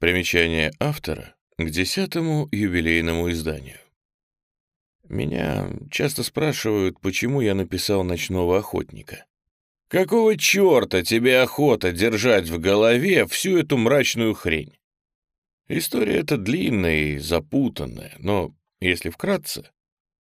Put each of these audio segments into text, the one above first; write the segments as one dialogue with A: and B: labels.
A: Примечание автора к десятому юбилейному изданию. Меня часто спрашивают, почему я написал «Ночного охотника». Какого черта тебе охота держать в голове всю эту мрачную хрень? История эта длинная и запутанная, но, если вкратце,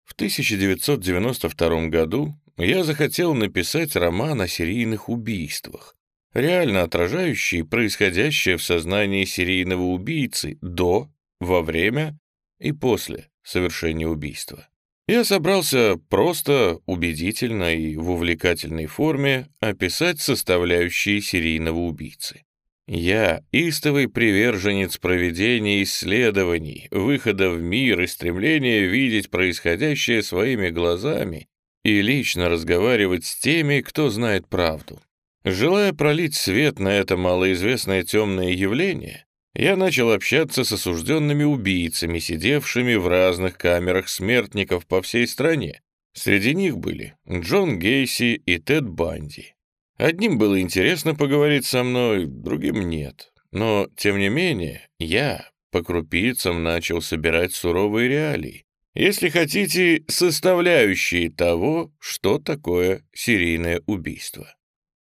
A: в 1992 году я захотел написать роман о серийных убийствах, реально отражающий происходящее в сознании серийного убийцы до, во время и после совершения убийства. Я собрался просто, убедительно и в увлекательной форме описать составляющие серийного убийцы. Я истовый приверженец проведения исследований, выхода в мир и стремления видеть происходящее своими глазами и лично разговаривать с теми, кто знает правду. Желая пролить свет на это малоизвестное темное явление, я начал общаться с осужденными убийцами, сидевшими в разных камерах смертников по всей стране. Среди них были Джон Гейси и Тед Банди. Одним было интересно поговорить со мной, другим нет. Но, тем не менее, я по крупицам начал собирать суровые реалии. Если хотите, составляющие того, что такое серийное убийство.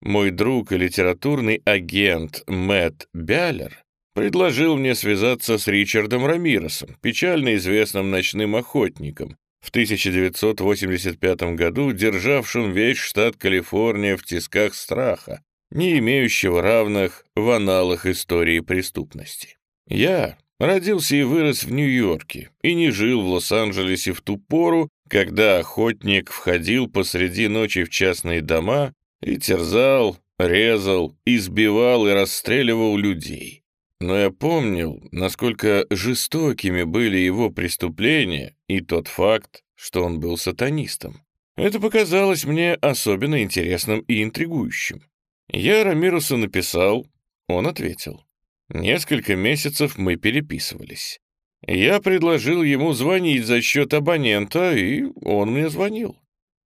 A: Мой друг и литературный агент Мэтт Бяллер предложил мне связаться с Ричардом Рамиросом, печально известным ночным охотником, в 1985 году державшим весь штат Калифорния в тисках страха, не имеющего равных в аналах истории преступности. Я родился и вырос в Нью-Йорке и не жил в Лос-Анджелесе в ту пору, когда охотник входил посреди ночи в частные дома и терзал, резал, избивал и расстреливал людей. Но я помнил, насколько жестокими были его преступления и тот факт, что он был сатанистом. Это показалось мне особенно интересным и интригующим. Я Рамирусу написал, он ответил. Несколько месяцев мы переписывались. Я предложил ему звонить за счет абонента, и он мне звонил.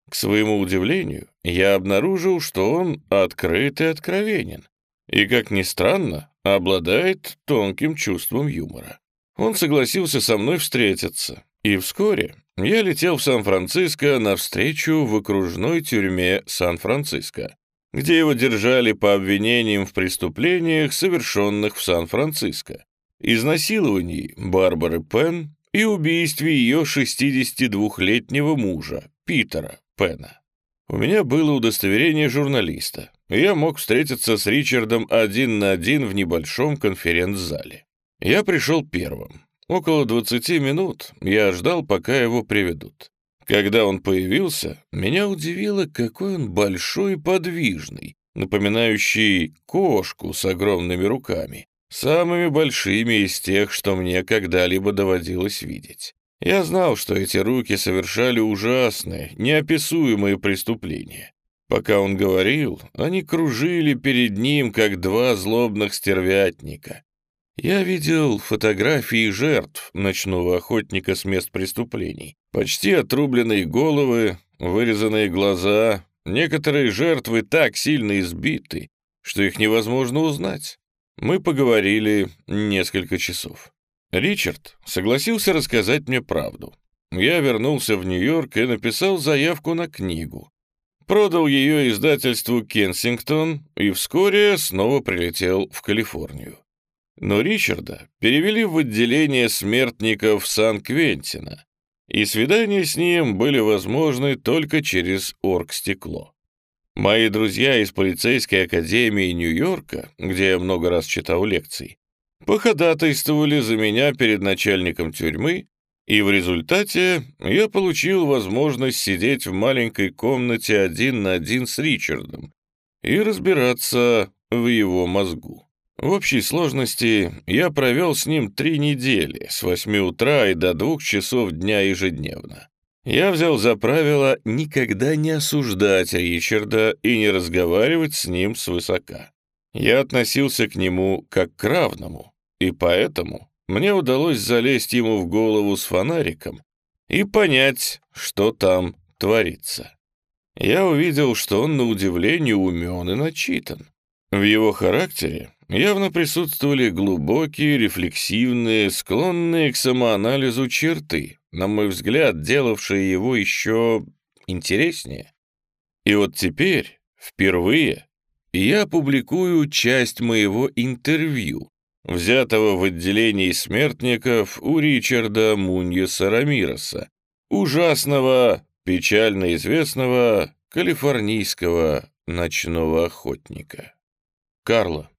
A: К своему удивлению, я обнаружил, что он открыт и откровенен, и, как ни странно, обладает тонким чувством юмора. Он согласился со мной встретиться, и вскоре я летел в Сан-Франциско навстречу в окружной тюрьме Сан-Франциско, где его держали по обвинениям в преступлениях, совершенных в Сан-Франциско, изнасиловании Барбары Пен и убийстве ее 62-летнего мужа, Питера, Пена. У меня было удостоверение журналиста, и я мог встретиться с Ричардом один на один в небольшом конференц-зале. Я пришел первым. Около 20 минут я ждал, пока его приведут. Когда он появился, меня удивило, какой он большой и подвижный, напоминающий кошку с огромными руками, самыми большими из тех, что мне когда-либо доводилось видеть. Я знал, что эти руки совершали ужасные, неописуемые преступления. Пока он говорил, они кружили перед ним, как два злобных стервятника. Я видел фотографии жертв ночного охотника с мест преступлений. Почти отрубленные головы, вырезанные глаза. Некоторые жертвы так сильно избиты, что их невозможно узнать. Мы поговорили несколько часов. Ричард согласился рассказать мне правду. Я вернулся в Нью-Йорк и написал заявку на книгу. Продал ее издательству «Кенсингтон» и вскоре снова прилетел в Калифорнию. Но Ричарда перевели в отделение смертников Сан-Квентина, и свидания с ним были возможны только через оргстекло. Мои друзья из полицейской академии Нью-Йорка, где я много раз читал лекции, походатайствовали за меня перед начальником тюрьмы, и в результате я получил возможность сидеть в маленькой комнате один на один с Ричардом и разбираться в его мозгу. В общей сложности я провел с ним три недели, с восьми утра и до двух часов дня ежедневно. Я взял за правило никогда не осуждать Ричарда и не разговаривать с ним свысока. Я относился к нему как к равному, и поэтому мне удалось залезть ему в голову с фонариком и понять, что там творится. Я увидел, что он на удивление умен и начитан. В его характере явно присутствовали глубокие, рефлексивные, склонные к самоанализу черты, на мой взгляд, делавшие его еще интереснее. И вот теперь, впервые, я публикую часть моего интервью, взятого в отделении смертников у Ричарда Муньеса Рамироса, ужасного, печально известного калифорнийского ночного охотника. Карло,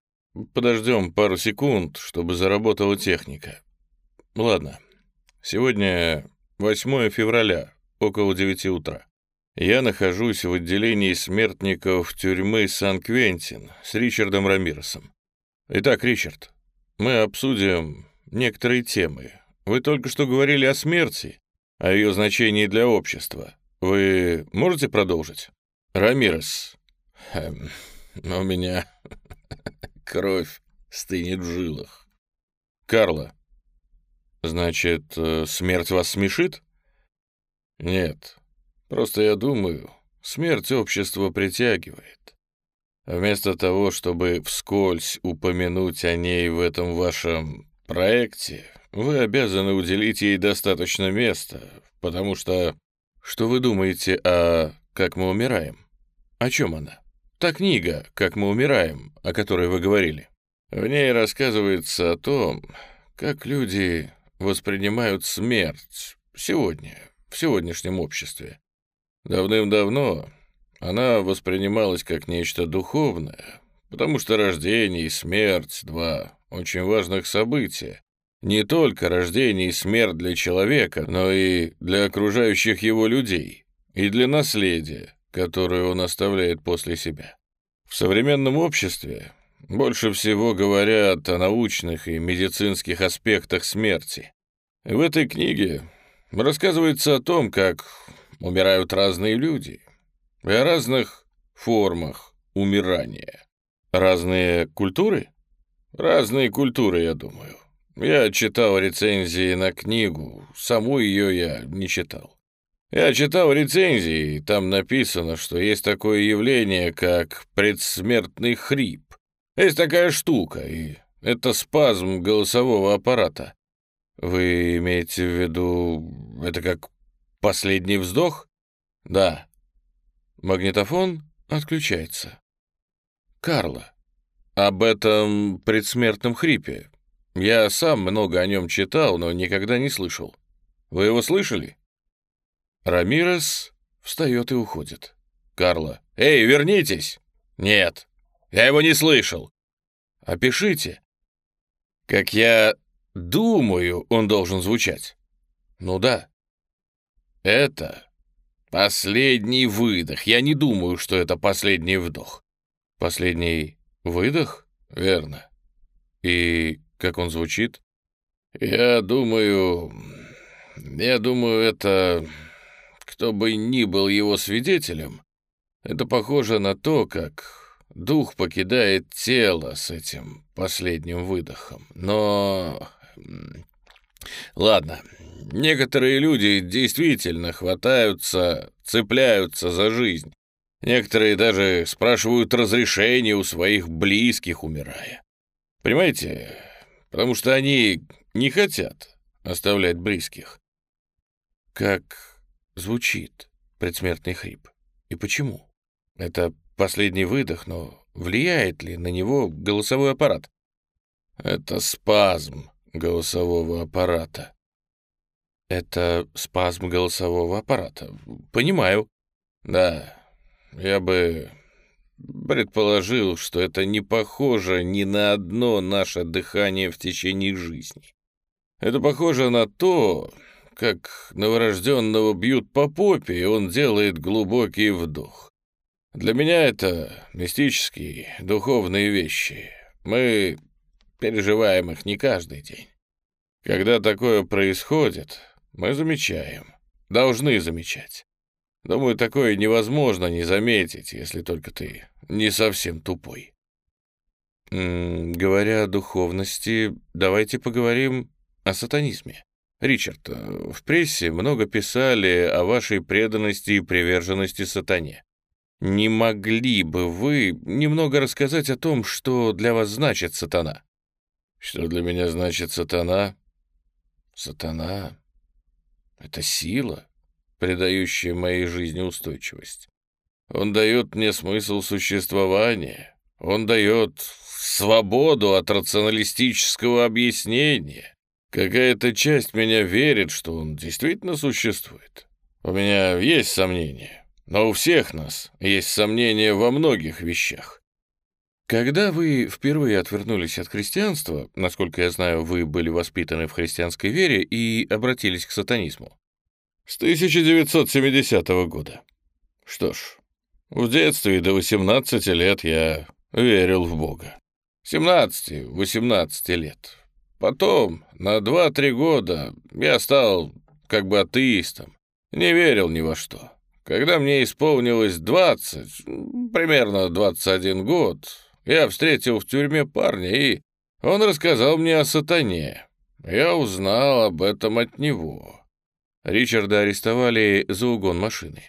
A: подождем пару секунд, чтобы заработала техника. Ладно, сегодня 8 февраля, около 9 утра. Я нахожусь в отделении смертников тюрьмы Сан-Квентин с Ричардом Рамиросом. Итак, Ричард, мы обсудим некоторые темы. Вы только что говорили о смерти, о ее значении для общества. Вы можете продолжить? Рамирес. Эм, у меня кровь стынет в жилах. Карла. Значит, э, смерть вас смешит? Нет. Просто я думаю, смерть общество притягивает. Вместо того, чтобы вскользь упомянуть о ней в этом вашем проекте, вы обязаны уделить ей достаточно места, потому что... Что вы думаете о «Как мы умираем»? О чем она? Та книга «Как мы умираем», о которой вы говорили. В ней рассказывается о том, как люди воспринимают смерть сегодня, в сегодняшнем обществе. Давным-давно она воспринималась как нечто духовное, потому что рождение и смерть — два очень важных события. Не только рождение и смерть для человека, но и для окружающих его людей, и для наследия, которое он оставляет после себя. В современном обществе больше всего говорят о научных и медицинских аспектах смерти. В этой книге рассказывается о том, как умирают разные люди, и о разных формах умирания. Разные культуры? Разные культуры, я думаю. Я читал рецензии на книгу, саму ее я не читал. Я читал рецензии, и там написано, что есть такое явление, как предсмертный хрип. Есть такая штука, и это спазм голосового аппарата. Вы имеете в виду, это как последний вздох? Да. Магнитофон отключается. Карла. Об этом предсмертном хрипе. Я сам много о нем читал, но никогда не слышал. Вы его слышали? Рамирес встает и уходит. Карла. «Эй, вернитесь!» «Нет, я его не слышал». «Опишите». «Как я думаю, он должен звучать». «Ну да». «Это последний выдох. Я не думаю, что это последний вдох». «Последний выдох?» «Верно». «И как он звучит?» «Я думаю... Я думаю, это кто бы ни был его свидетелем, это похоже на то, как дух покидает тело с этим последним выдохом. Но... Ладно, некоторые люди действительно хватаются, цепляются за жизнь. Некоторые даже спрашивают разрешения у своих близких, умирая. Понимаете? Потому что они не хотят оставлять близких. Как звучит предсмертный хрип. И почему? Это последний выдох, но влияет ли на него голосовой аппарат? Это спазм голосового аппарата. Это спазм голосового аппарата. Понимаю. Да, я бы предположил, что это не похоже ни на одно наше дыхание в течение жизни. Это похоже на то, как новорожденного бьют по попе, и он делает глубокий вдох. Для меня это мистические, духовные вещи. Мы переживаем их не каждый день. Когда такое происходит, мы замечаем, должны замечать. Думаю, такое невозможно не заметить, если только ты не совсем тупой. М -м, говоря о духовности, давайте поговорим о сатанизме. Ричард, э, в прессе много писали о вашей преданности и приверженности сатане. не могли бы вы немного рассказать о том, что для вас значит сатана? Что для меня значит сатана? Сатана — это сила, придающая моей жизни устойчивость. Он дает мне смысл существования. Он дает свободу от рационалистического объяснения. Какая-то часть меня верит, что он действительно существует. У меня есть сомнения, но у всех нас есть сомнения во многих вещах. Когда вы впервые отвернулись от христианства, насколько я знаю, вы были воспитаны в христианской вере и обратились к сатанизму? С 1970 года. Что ж, в детстве до 18 лет я верил в Бога. 17-18 лет. Потом, на 2-3 года, я стал как бы атеистом. Не верил ни во что. Когда мне исполнилось 20, примерно 21 год, я встретил в тюрьме парня, и он рассказал мне о сатане. Я узнал об этом от него. Ричарда арестовали за угон машины.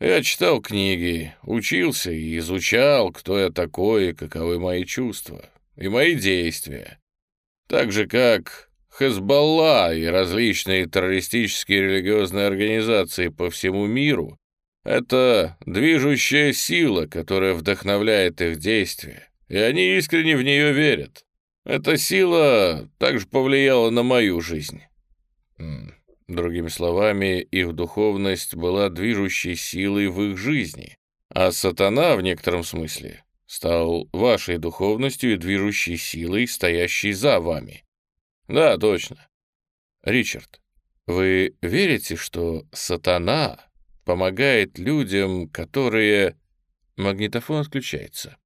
A: Я читал книги, учился и изучал, кто я такой и каковы мои чувства и мои действия. Так же, как Хезболла и различные террористические религиозные организации по всему миру — это движущая сила, которая вдохновляет их действия, и они искренне в нее верят. Эта сила также повлияла на мою жизнь. Другими словами, их духовность была движущей силой в их жизни, а сатана, в некотором смысле, стал вашей духовностью и движущей силой, стоящей за вами. Да, точно. Ричард, вы верите, что сатана помогает людям, которые... Магнитофон отключается.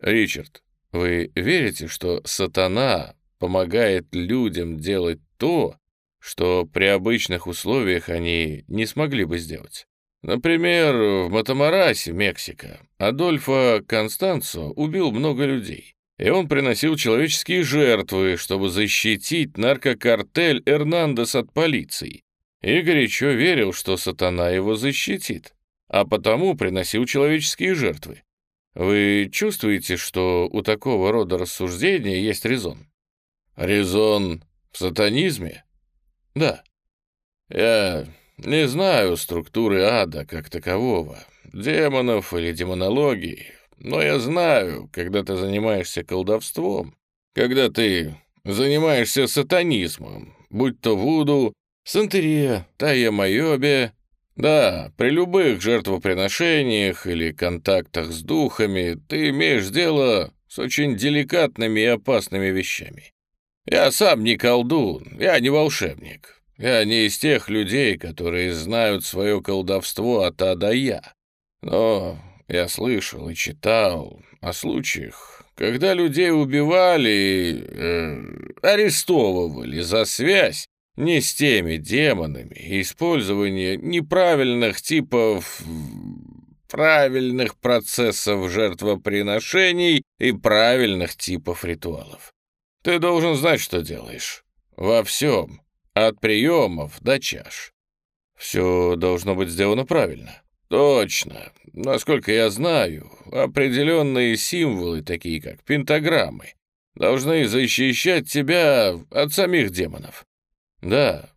A: Ричард, вы верите, что сатана помогает людям делать то, что при обычных условиях они не смогли бы сделать? Например, в Матамарасе, Мексика, Адольфо Констанцо убил много людей, и он приносил человеческие жертвы, чтобы защитить наркокартель Эрнандес от полиции, и горячо верил, что сатана его защитит, а потому приносил человеческие жертвы. Вы чувствуете, что у такого рода рассуждения есть резон? Резон в сатанизме? Да. Я не знаю структуры ада как такового, демонов или демонологии, но я знаю, когда ты занимаешься колдовством, когда ты занимаешься сатанизмом, будь то Вуду, Сантерия, Тайя-Майобе, да, при любых жертвоприношениях или контактах с духами ты имеешь дело с очень деликатными и опасными вещами. Я сам не колдун, я не волшебник. Я не из тех людей, которые знают свое колдовство от А до Я. Но я слышал и читал о случаях, когда людей убивали, э, арестовывали за связь не с теми демонами использование неправильных типов правильных процессов жертвоприношений и правильных типов ритуалов. Ты должен знать, что делаешь. Во всем. От приемов до чаш. Все должно быть сделано правильно. Точно. Насколько я знаю, определенные символы, такие как пентаграммы, должны защищать тебя от самих демонов. Да,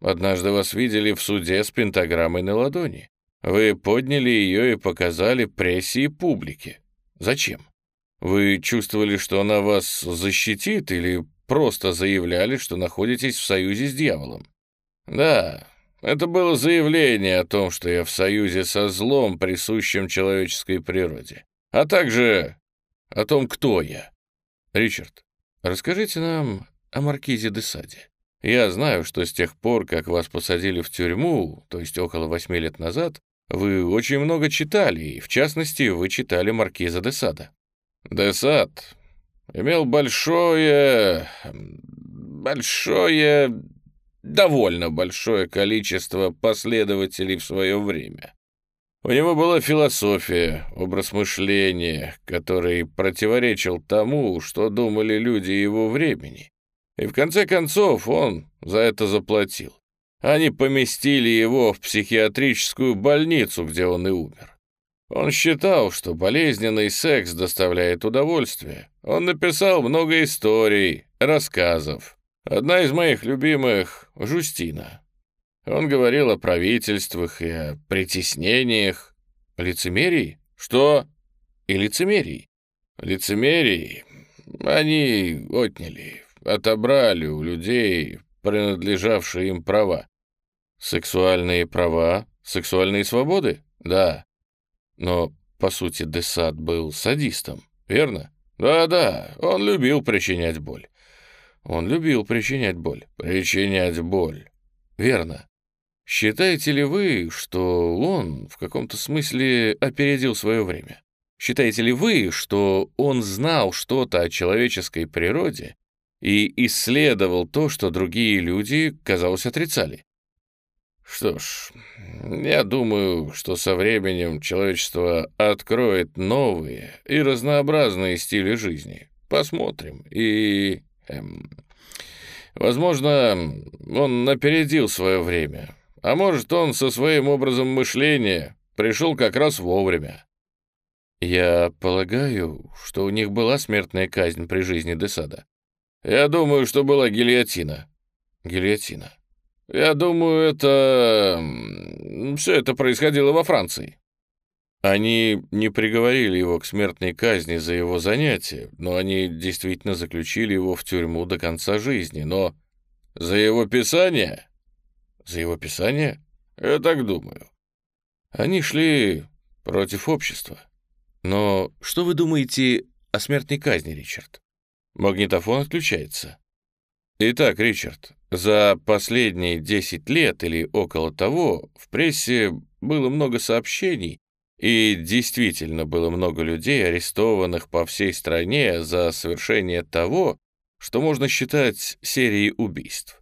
A: однажды вас видели в суде с пентаграммой на ладони. Вы подняли ее и показали прессе и публике. Зачем? Вы чувствовали, что она вас защитит или просто заявляли, что находитесь в союзе с дьяволом. Да, это было заявление о том, что я в союзе со злом, присущим человеческой природе, а также о том, кто я. Ричард, расскажите нам о маркизе де Саде. Я знаю, что с тех пор, как вас посадили в тюрьму, то есть около восьми лет назад, вы очень много читали, и, в частности, вы читали маркиза де Сада. Де Сад имел большое... большое... довольно большое количество последователей в свое время. У него была философия, образ мышления, который противоречил тому, что думали люди его времени. И в конце концов он за это заплатил. Они поместили его в психиатрическую больницу, где он и умер. Он считал, что болезненный секс доставляет удовольствие. Он написал много историй, рассказов. Одна из моих любимых — Жустина. Он говорил о правительствах и о притеснениях. Лицемерии? Что? И лицемерии. Лицемерии они отняли, отобрали у людей принадлежавшие им права. Сексуальные права, сексуальные свободы? Да. Но, по сути, Десад был садистом, верно? Да-да, он любил причинять боль. Он любил причинять боль. Причинять боль. Верно. Считаете ли вы, что он в каком-то смысле опередил свое время? Считаете ли вы, что он знал что-то о человеческой природе и исследовал то, что другие люди, казалось, отрицали? Что ж, я думаю, что со временем человечество откроет новые и разнообразные стили жизни. Посмотрим. И... Эм, возможно, он опередил свое время. А может, он со своим образом мышления пришел как раз вовремя. Я полагаю, что у них была смертная казнь при жизни Десада. Я думаю, что была гильотина. Гильотина. Я думаю, это... Все это происходило во Франции. Они не приговорили его к смертной казни за его занятие, но они действительно заключили его в тюрьму до конца жизни. Но за его писание... За его писание? Я так думаю. Они шли против общества. Но что вы думаете о смертной казни, Ричард? Магнитофон отключается. Итак, Ричард, за последние 10 лет или около того в прессе было много сообщений, и действительно было много людей, арестованных по всей стране за совершение того, что можно считать серией убийств.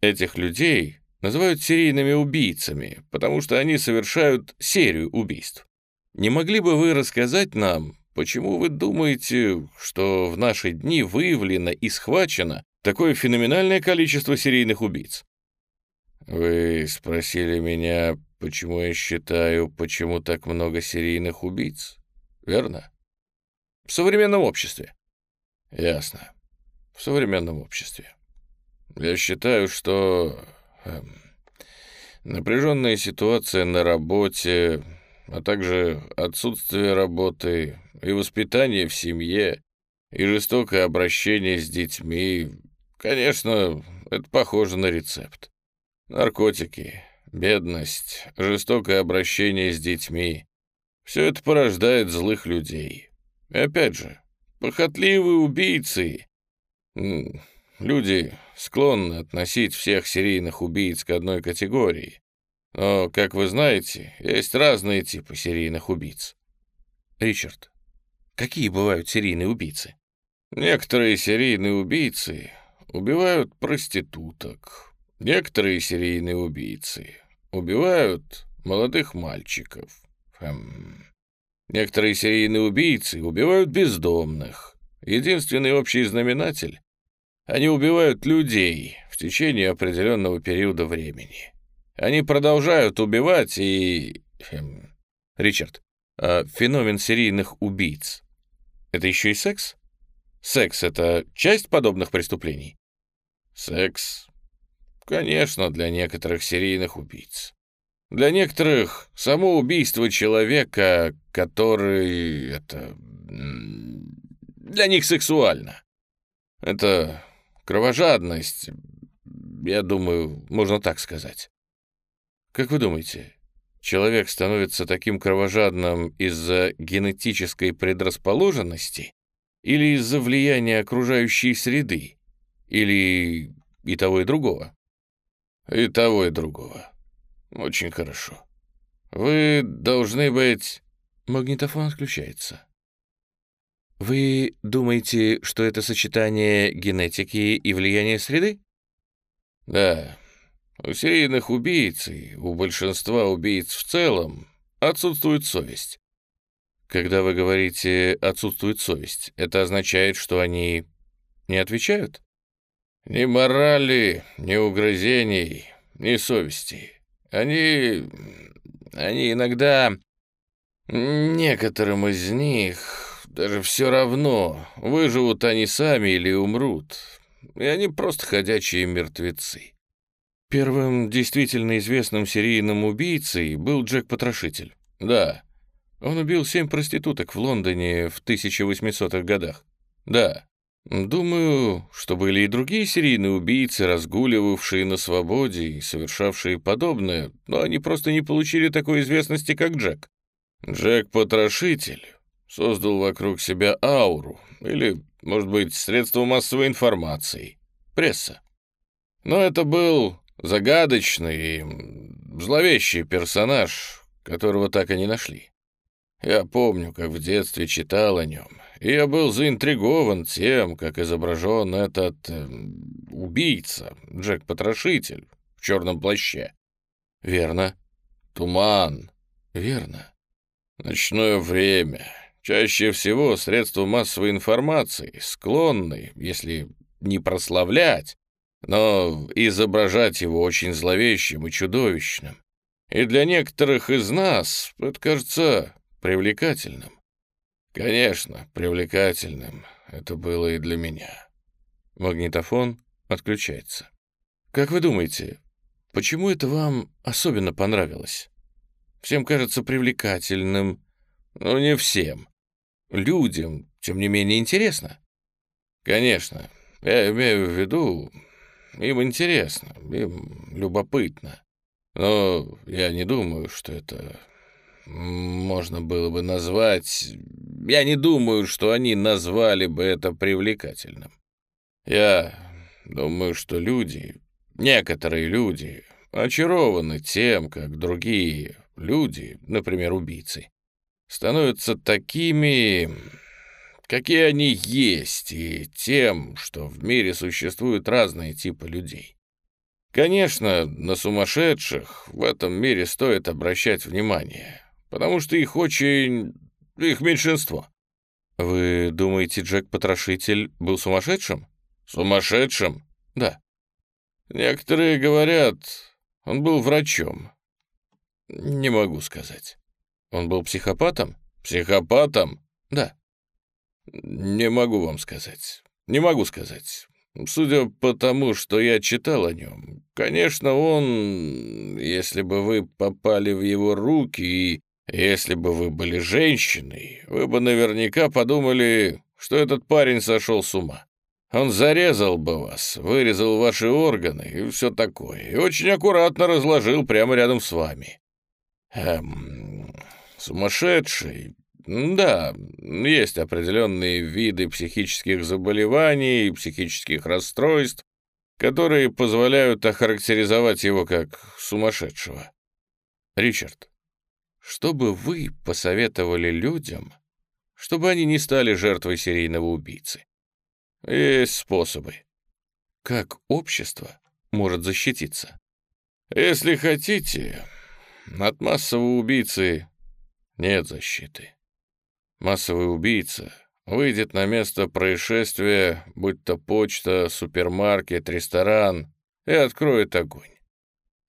A: Этих людей называют серийными убийцами, потому что они совершают серию убийств. Не могли бы вы рассказать нам, почему вы думаете, что в наши дни выявлено и схвачено такое феноменальное количество серийных убийц? Вы спросили меня, почему я считаю, почему так много серийных убийц, верно? В современном обществе. Ясно. В современном обществе. Я считаю, что эм, напряженная ситуация на работе, а также отсутствие работы и воспитание в семье, и жестокое обращение с детьми. Конечно, это похоже на рецепт. Наркотики, бедность, жестокое обращение с детьми — все это порождает злых людей. И опять же, похотливые убийцы. Люди склонны относить всех серийных убийц к одной категории. Но, как вы знаете, есть разные типы серийных убийц. Ричард, какие бывают серийные убийцы? Некоторые серийные убийцы убивают проституток. Некоторые серийные убийцы убивают молодых мальчиков. Хм. Некоторые серийные убийцы убивают бездомных. Единственный общий знаменатель — они убивают людей в течение определенного периода времени. Они продолжают убивать и... Хм, Ричард, а феномен серийных убийц — это еще и секс? Секс — это часть подобных преступлений? Секс. Конечно, для некоторых серийных убийц. Для некоторых само убийство человека, который... это... для них сексуально. Это кровожадность, я думаю, можно так сказать. Как вы думаете, человек становится таким кровожадным из-за генетической предрасположенности или из-за влияния окружающей среды, или и того, и другого? И того, и другого. Очень хорошо. Вы должны быть... Магнитофон отключается. Вы думаете, что это сочетание генетики и влияния среды? Да, у серийных убийц и у большинства убийц в целом отсутствует совесть. Когда вы говорите «отсутствует совесть», это означает, что они не отвечают? Ни морали, ни угрызений, ни совести. Они... они иногда... Некоторым из них даже все равно, выживут они сами или умрут. И они просто ходячие мертвецы. Первым действительно известным серийным убийцей был Джек-потрошитель. Да, он убил семь проституток в Лондоне в 1800-х годах. Да, думаю, что были и другие серийные убийцы, разгуливавшие на свободе и совершавшие подобное, но они просто не получили такой известности, как Джек. Джек-потрошитель создал вокруг себя ауру, или, может быть, средство массовой информации, пресса. Но это был загадочный и зловещий персонаж, которого так и не нашли. Я помню, как в детстве читал о нем, и я был заинтригован тем, как изображен этот э, убийца, Джек-потрошитель, в черном плаще. Верно. Туман. Верно. Ночное время. Чаще всего средства массовой информации склонны, если не прославлять, но изображать его очень зловещим и чудовищным. И для некоторых из нас это кажется привлекательным. Конечно, привлекательным это было и для меня. Магнитофон отключается. Как вы думаете, почему это вам особенно понравилось? Всем кажется привлекательным, но не всем. Людям, тем не менее, интересно. Конечно, я имею в виду, им интересно, им любопытно. Но я не думаю, что это можно было бы назвать... Я не думаю, что они назвали бы это привлекательным. Я думаю, что люди, некоторые люди, очарованы тем, как другие люди, например, убийцы, становятся такими, какие они есть, и тем, что в мире существуют разные типы людей. Конечно, на сумасшедших в этом мире стоит обращать внимание, потому что их очень... их меньшинство. Вы думаете, Джек-потрошитель был сумасшедшим? Сумасшедшим? Да. Некоторые говорят, он был врачом. Не могу сказать. Он был психопатом? Психопатом? Да. Не могу вам сказать. Не могу сказать. Судя по тому, что я читал о нем, конечно, он, если бы вы попали в его руки и если бы вы были женщиной, вы бы наверняка подумали, что этот парень сошел с ума. Он зарезал бы вас, вырезал ваши органы и все такое, и очень аккуратно разложил прямо рядом с вами. Эм, сумасшедший? Да, есть определенные виды психических заболеваний и психических расстройств, которые позволяют охарактеризовать его как сумасшедшего. Ричард, что бы вы посоветовали людям, чтобы они не стали жертвой серийного убийцы? Есть способы. Как общество может защититься? Если хотите, от массового убийцы нет защиты. Массовый убийца выйдет на место происшествия, будь то почта, супермаркет, ресторан, и откроет огонь.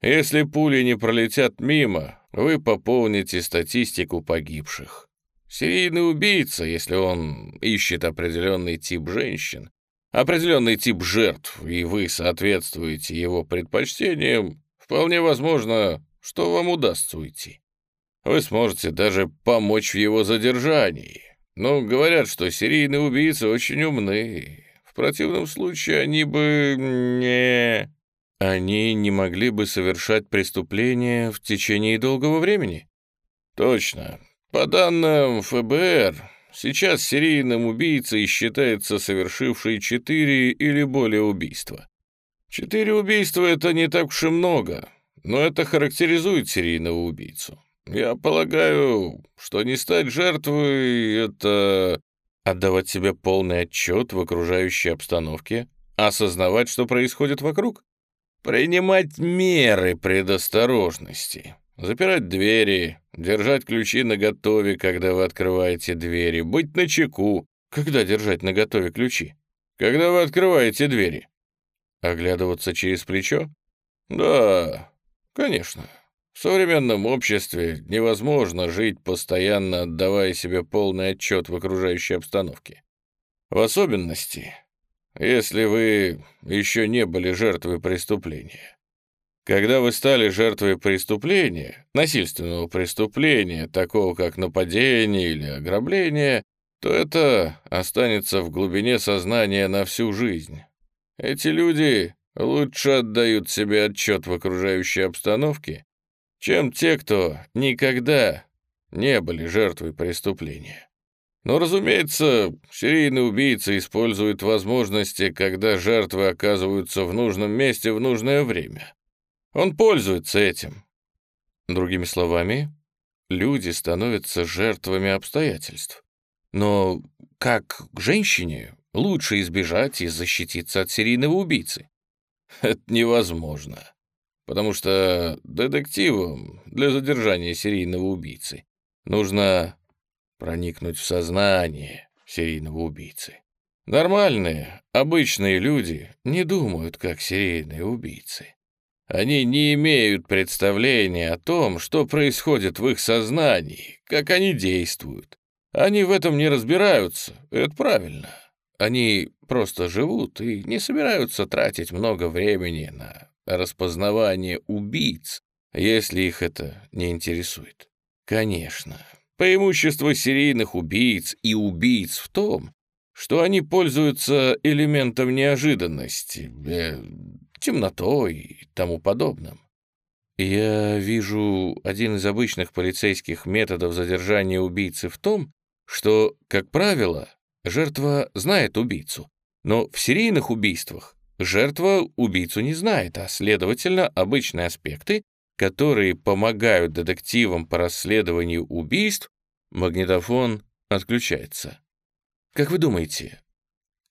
A: Если пули не пролетят мимо, вы пополните статистику погибших. Серийный убийца, если он ищет определенный тип женщин, определенный тип жертв, и вы соответствуете его предпочтениям, вполне возможно, что вам удастся уйти. Вы сможете даже помочь в его задержании. Но говорят, что серийные убийцы очень умны. В противном случае они бы не... Они не могли бы совершать преступления в течение долгого времени? Точно. По данным ФБР, сейчас серийным убийцей считается совершивший четыре или более убийства. Четыре убийства — это не так уж и много, но это характеризует серийного убийцу. Я полагаю, что не стать жертвой — это отдавать себе полный отчет в окружающей обстановке, осознавать, что происходит вокруг, принимать меры предосторожности, запирать двери, держать ключи наготове, когда вы открываете двери, быть начеку. Когда держать наготове ключи? Когда вы открываете двери. Оглядываться через плечо? Да, конечно. В современном обществе невозможно жить, постоянно отдавая себе полный отчет в окружающей обстановке. В особенности, если вы еще не были жертвой преступления. Когда вы стали жертвой преступления, насильственного преступления, такого как нападение или ограбление, то это останется в глубине сознания на всю жизнь. Эти люди лучше отдают себе отчет в окружающей обстановке, чем те, кто никогда не были жертвой преступления. Но, разумеется, серийный убийца использует возможности, когда жертвы оказываются в нужном месте в нужное время. Он пользуется этим. Другими словами, люди становятся жертвами обстоятельств. Но как женщине лучше избежать и защититься от серийного убийцы? Это невозможно, потому что детективам для задержания серийного убийцы нужно проникнуть в сознание серийного убийцы. Нормальные, обычные люди не думают, как серийные убийцы. Они не имеют представления о том, что происходит в их сознании, как они действуют. Они в этом не разбираются, это правильно. Они просто живут и не собираются тратить много времени на распознавание убийц, если их это не интересует. Конечно, преимущество серийных убийц и убийц в том, что они пользуются элементом неожиданности, э, темнотой и тому подобным. Я вижу один из обычных полицейских методов задержания убийцы в том, что, как правило, жертва знает убийцу, но в серийных убийствах жертва убийцу не знает, а, следовательно, обычные аспекты, которые помогают детективам по расследованию убийств, магнитофон отключается. Как вы думаете,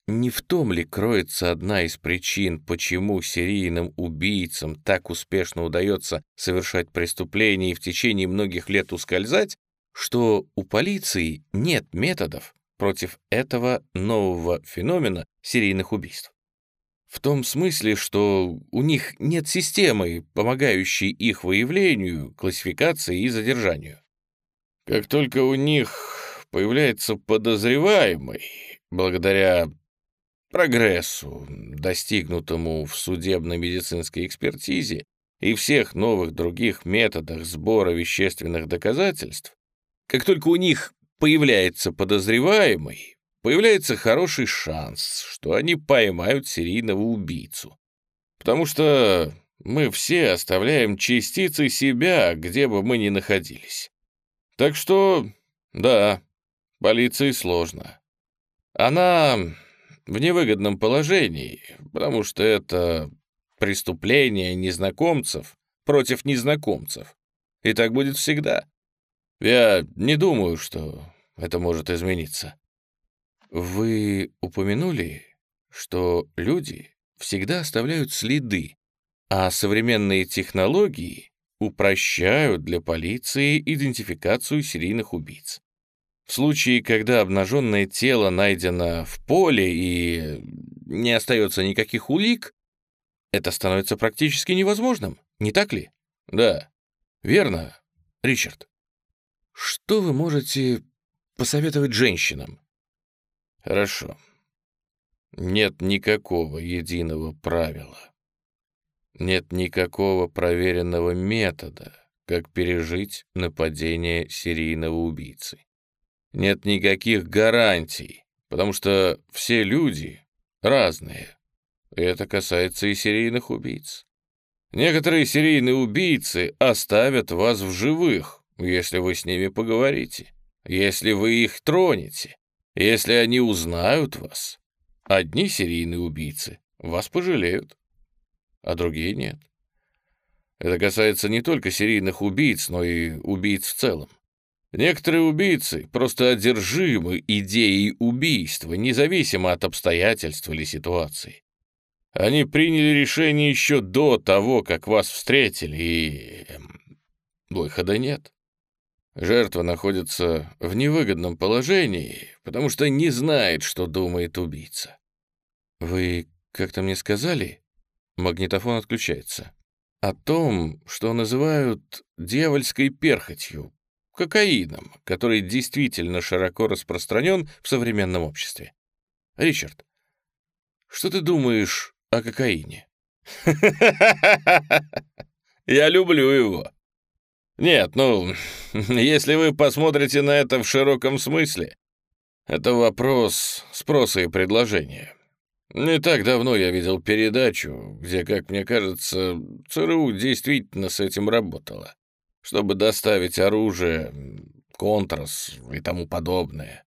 A: не в том ли кроется одна из причин, почему серийным убийцам так успешно удается совершать преступления и в течение многих лет ускользать, что у полиции нет методов против этого нового феномена серийных убийств? В том смысле, что у них нет системы, помогающей их выявлению, классификации и задержанию. Как только у них появляется подозреваемый, благодаря прогрессу, достигнутому в судебно-медицинской экспертизе и всех новых других методах сбора вещественных доказательств, как только у них появляется подозреваемый, появляется хороший шанс, что они поймают серийного убийцу. Потому что мы все оставляем частицы себя, где бы мы ни находились. Так что, да, полиции сложно. Она в невыгодном положении, потому что это преступление незнакомцев против незнакомцев. И так будет всегда. Я не думаю, что это может измениться. Вы упомянули, что люди всегда оставляют следы, а современные технологии упрощают для полиции идентификацию серийных убийц. В случае, когда обнаженное тело найдено в поле и не остается никаких улик, это становится практически невозможным, не так ли? Да, верно, Ричард. Что вы можете посоветовать женщинам? Хорошо. Нет никакого единого правила. Нет никакого проверенного метода, как пережить нападение серийного убийцы нет никаких гарантий, потому что все люди разные. И это касается и серийных убийц. Некоторые серийные убийцы оставят вас в живых, если вы с ними поговорите, если вы их тронете, если они узнают вас. Одни серийные убийцы вас пожалеют, а другие нет. Это касается не только серийных убийц, но и убийц в целом. Некоторые убийцы просто одержимы идеей убийства, независимо от обстоятельств или ситуации. Они приняли решение еще до того, как вас встретили, и... Эм, выхода нет. Жертва находится в невыгодном положении, потому что не знает, что думает убийца. Вы как-то мне сказали? Магнитофон отключается. о том, что называют дьявольской перхотью, кокаином, который действительно широко распространен в современном обществе. Ричард, что ты думаешь о кокаине? Я люблю его. Нет, ну, если вы посмотрите на это в широком смысле, это вопрос спроса и предложения. Не так давно я видел передачу, где, как мне кажется, ЦРУ действительно с этим работала, чтобы доставить оружие, контрас и тому подобное.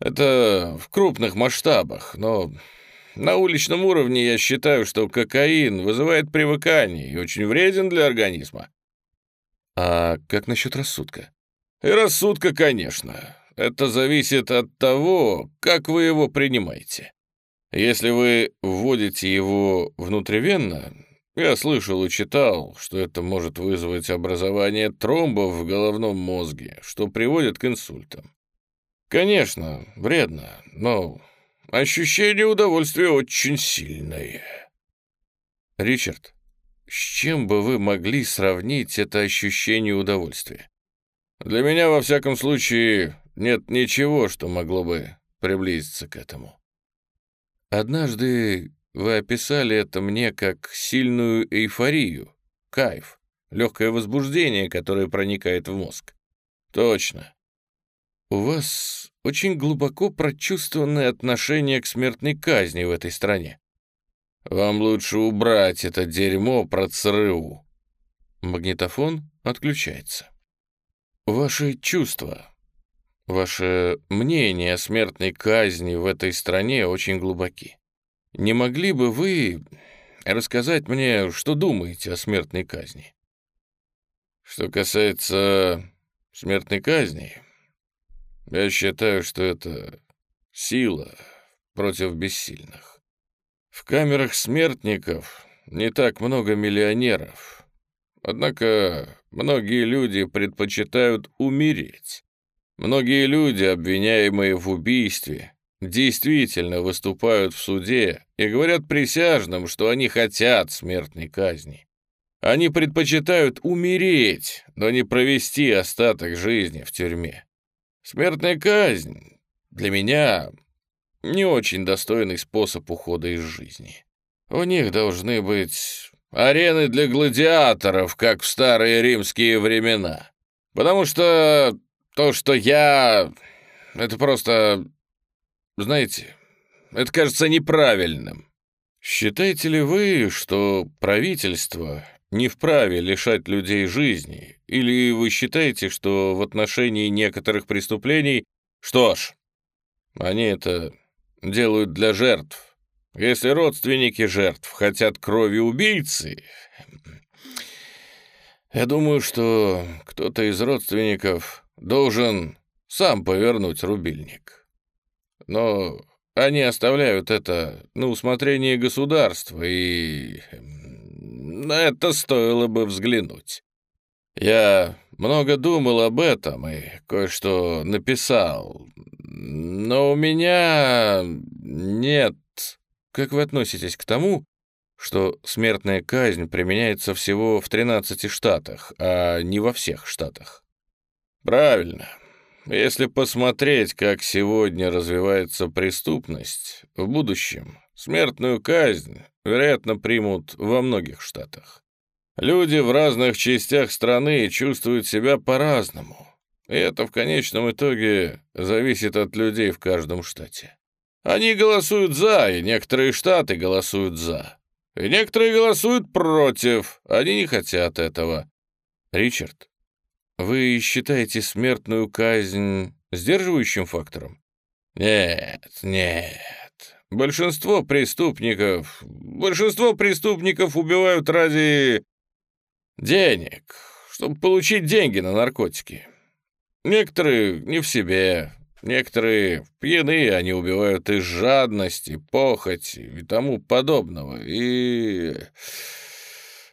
A: Это в крупных масштабах, но на уличном уровне я считаю, что кокаин вызывает привыкание и очень вреден для организма. А как насчет рассудка? И рассудка, конечно. Это зависит от того, как вы его принимаете. Если вы вводите его внутривенно, я слышал и читал, что это может вызвать образование тромбов в головном мозге, что приводит к инсультам. Конечно, вредно, но ощущение удовольствия очень сильное. Ричард, с чем бы вы могли сравнить это ощущение удовольствия? Для меня, во всяком случае, нет ничего, что могло бы приблизиться к этому. Однажды вы описали это мне как сильную эйфорию, кайф, легкое возбуждение, которое проникает в мозг. Точно. У вас очень глубоко прочувствованное отношение к смертной казни в этой стране. Вам лучше убрать это дерьмо про ЦРУ. Магнитофон отключается. Ваши чувства, Ваше мнение о смертной казни в этой стране очень глубоки. Не могли бы вы рассказать мне, что думаете о смертной казни? Что касается смертной казни, я считаю, что это сила против бессильных. В камерах смертников не так много миллионеров, однако многие люди предпочитают умереть, Многие люди, обвиняемые в убийстве, действительно выступают в суде и говорят присяжным, что они хотят смертной казни. Они предпочитают умереть, но не провести остаток жизни в тюрьме. Смертная казнь для меня не очень достойный способ ухода из жизни. У них должны быть арены для гладиаторов, как в старые римские времена. Потому что то, что я... Это просто... Знаете, это кажется неправильным. Считаете ли вы, что правительство не вправе лишать людей жизни? Или вы считаете, что в отношении некоторых преступлений... Что ж, они это делают для жертв. Если родственники жертв хотят крови убийцы... Я думаю, что кто-то из родственников должен сам повернуть рубильник. Но они оставляют это на усмотрение государства, и на это стоило бы взглянуть. Я много думал об этом и кое-что написал, но у меня нет... Как вы относитесь к тому, что смертная казнь применяется всего в 13 штатах, а не во всех штатах? Правильно. Если посмотреть, как сегодня развивается преступность, в будущем смертную казнь, вероятно, примут во многих штатах. Люди в разных частях страны чувствуют себя по-разному, и это в конечном итоге зависит от людей в каждом штате. Они голосуют «за», и некоторые штаты голосуют «за». И некоторые голосуют против, они не хотят этого. Ричард, вы считаете смертную казнь сдерживающим фактором? Нет, нет. Большинство преступников... Большинство преступников убивают ради денег, чтобы получить деньги на наркотики. Некоторые не в себе, некоторые пьяные, они убивают из жадности, похоти и тому подобного. И...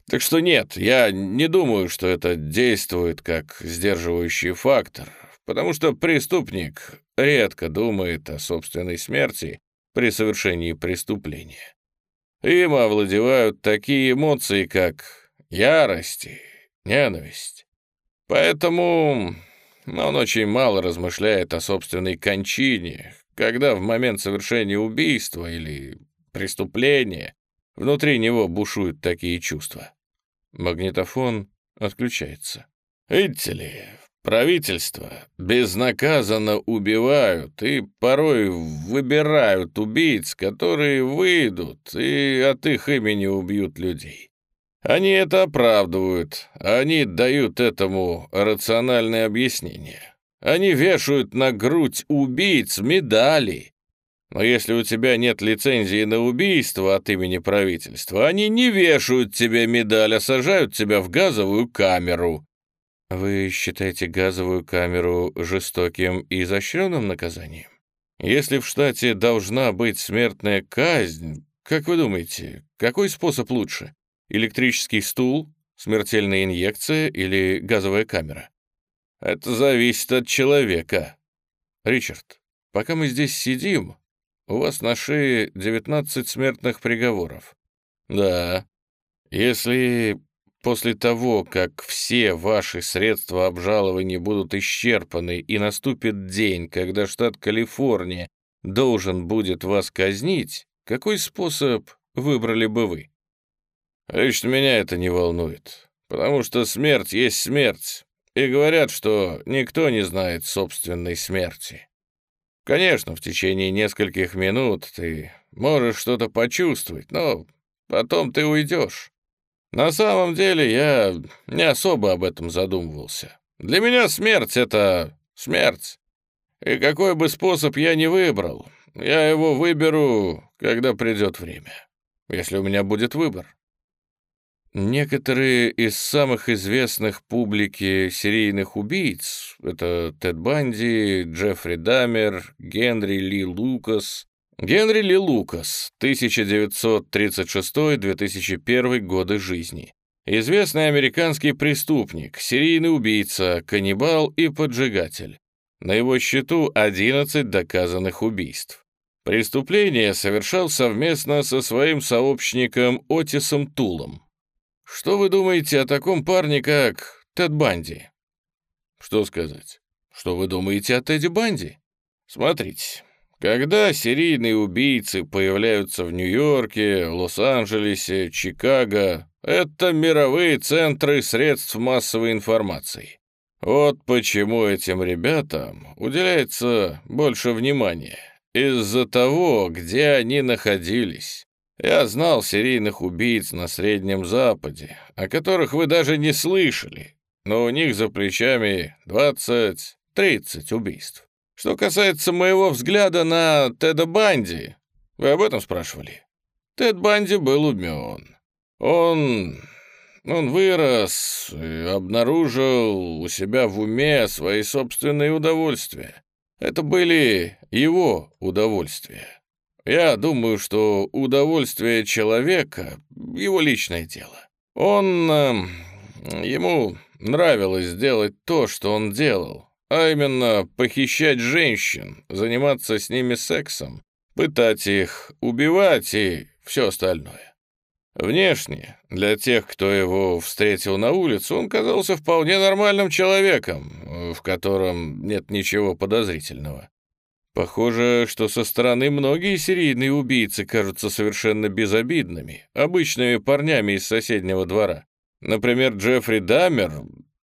A: Так что нет, я не думаю, что это действует как сдерживающий фактор, потому что преступник редко думает о собственной смерти при совершении преступления. Им овладевают такие эмоции, как ярость и ненависть. Поэтому он очень мало размышляет о собственной кончине, когда в момент совершения убийства или преступления внутри него бушуют такие чувства. Магнитофон отключается. Видите ли, правительство безнаказанно убивают и порой выбирают убийц, которые выйдут и от их имени убьют людей. Они это оправдывают, они дают этому рациональное объяснение. Они вешают на грудь убийц медали. Но если у тебя нет лицензии на убийство от имени правительства, они не вешают тебе медаль, а сажают тебя в газовую камеру. Вы считаете газовую камеру жестоким и изощренным наказанием? Если в штате должна быть смертная казнь, как вы думаете, какой способ лучше? Электрический стул, смертельная инъекция или газовая камера? Это зависит от человека. Ричард, пока мы здесь сидим, у вас на шее 19 смертных приговоров. Да. Если после того, как все ваши средства обжалования будут исчерпаны и наступит день, когда штат Калифорния должен будет вас казнить, какой способ выбрали бы вы? Лично меня это не волнует, потому что смерть есть смерть, и говорят, что никто не знает собственной смерти. Конечно, в течение нескольких минут ты можешь что-то почувствовать, но потом ты уйдешь. На самом деле я не особо об этом задумывался. Для меня смерть — это смерть. И какой бы способ я ни выбрал, я его выберу, когда придет время, если у меня будет выбор. Некоторые из самых известных публике серийных убийц — это Тед Банди, Джеффри Дамер, Генри Ли Лукас. Генри Ли Лукас, 1936-2001 годы жизни. Известный американский преступник, серийный убийца, каннибал и поджигатель. На его счету 11 доказанных убийств. Преступление совершал совместно со своим сообщником Отисом Тулом. Что вы думаете о таком парне, как Тед Банди? Что сказать? Что вы думаете о Теде Банди? Смотрите, когда серийные убийцы появляются в Нью-Йорке, Лос-Анджелесе, Чикаго, это мировые центры средств массовой информации. Вот почему этим ребятам уделяется больше внимания. Из-за того, где они находились. Я знал серийных убийц на Среднем Западе, о которых вы даже не слышали, но у них за плечами 20-30 убийств. Что касается моего взгляда на Теда Банди, вы об этом спрашивали? Тед Банди был умен. Он... он вырос и обнаружил у себя в уме свои собственные удовольствия. Это были его удовольствия. Я думаю, что удовольствие человека — его личное дело. Он... Э, ему нравилось делать то, что он делал, а именно похищать женщин, заниматься с ними сексом, пытать их, убивать и все остальное. Внешне, для тех, кто его встретил на улице, он казался вполне нормальным человеком, в котором нет ничего подозрительного. Похоже, что со стороны многие серийные убийцы кажутся совершенно безобидными, обычными парнями из соседнего двора. Например, Джеффри Даммер,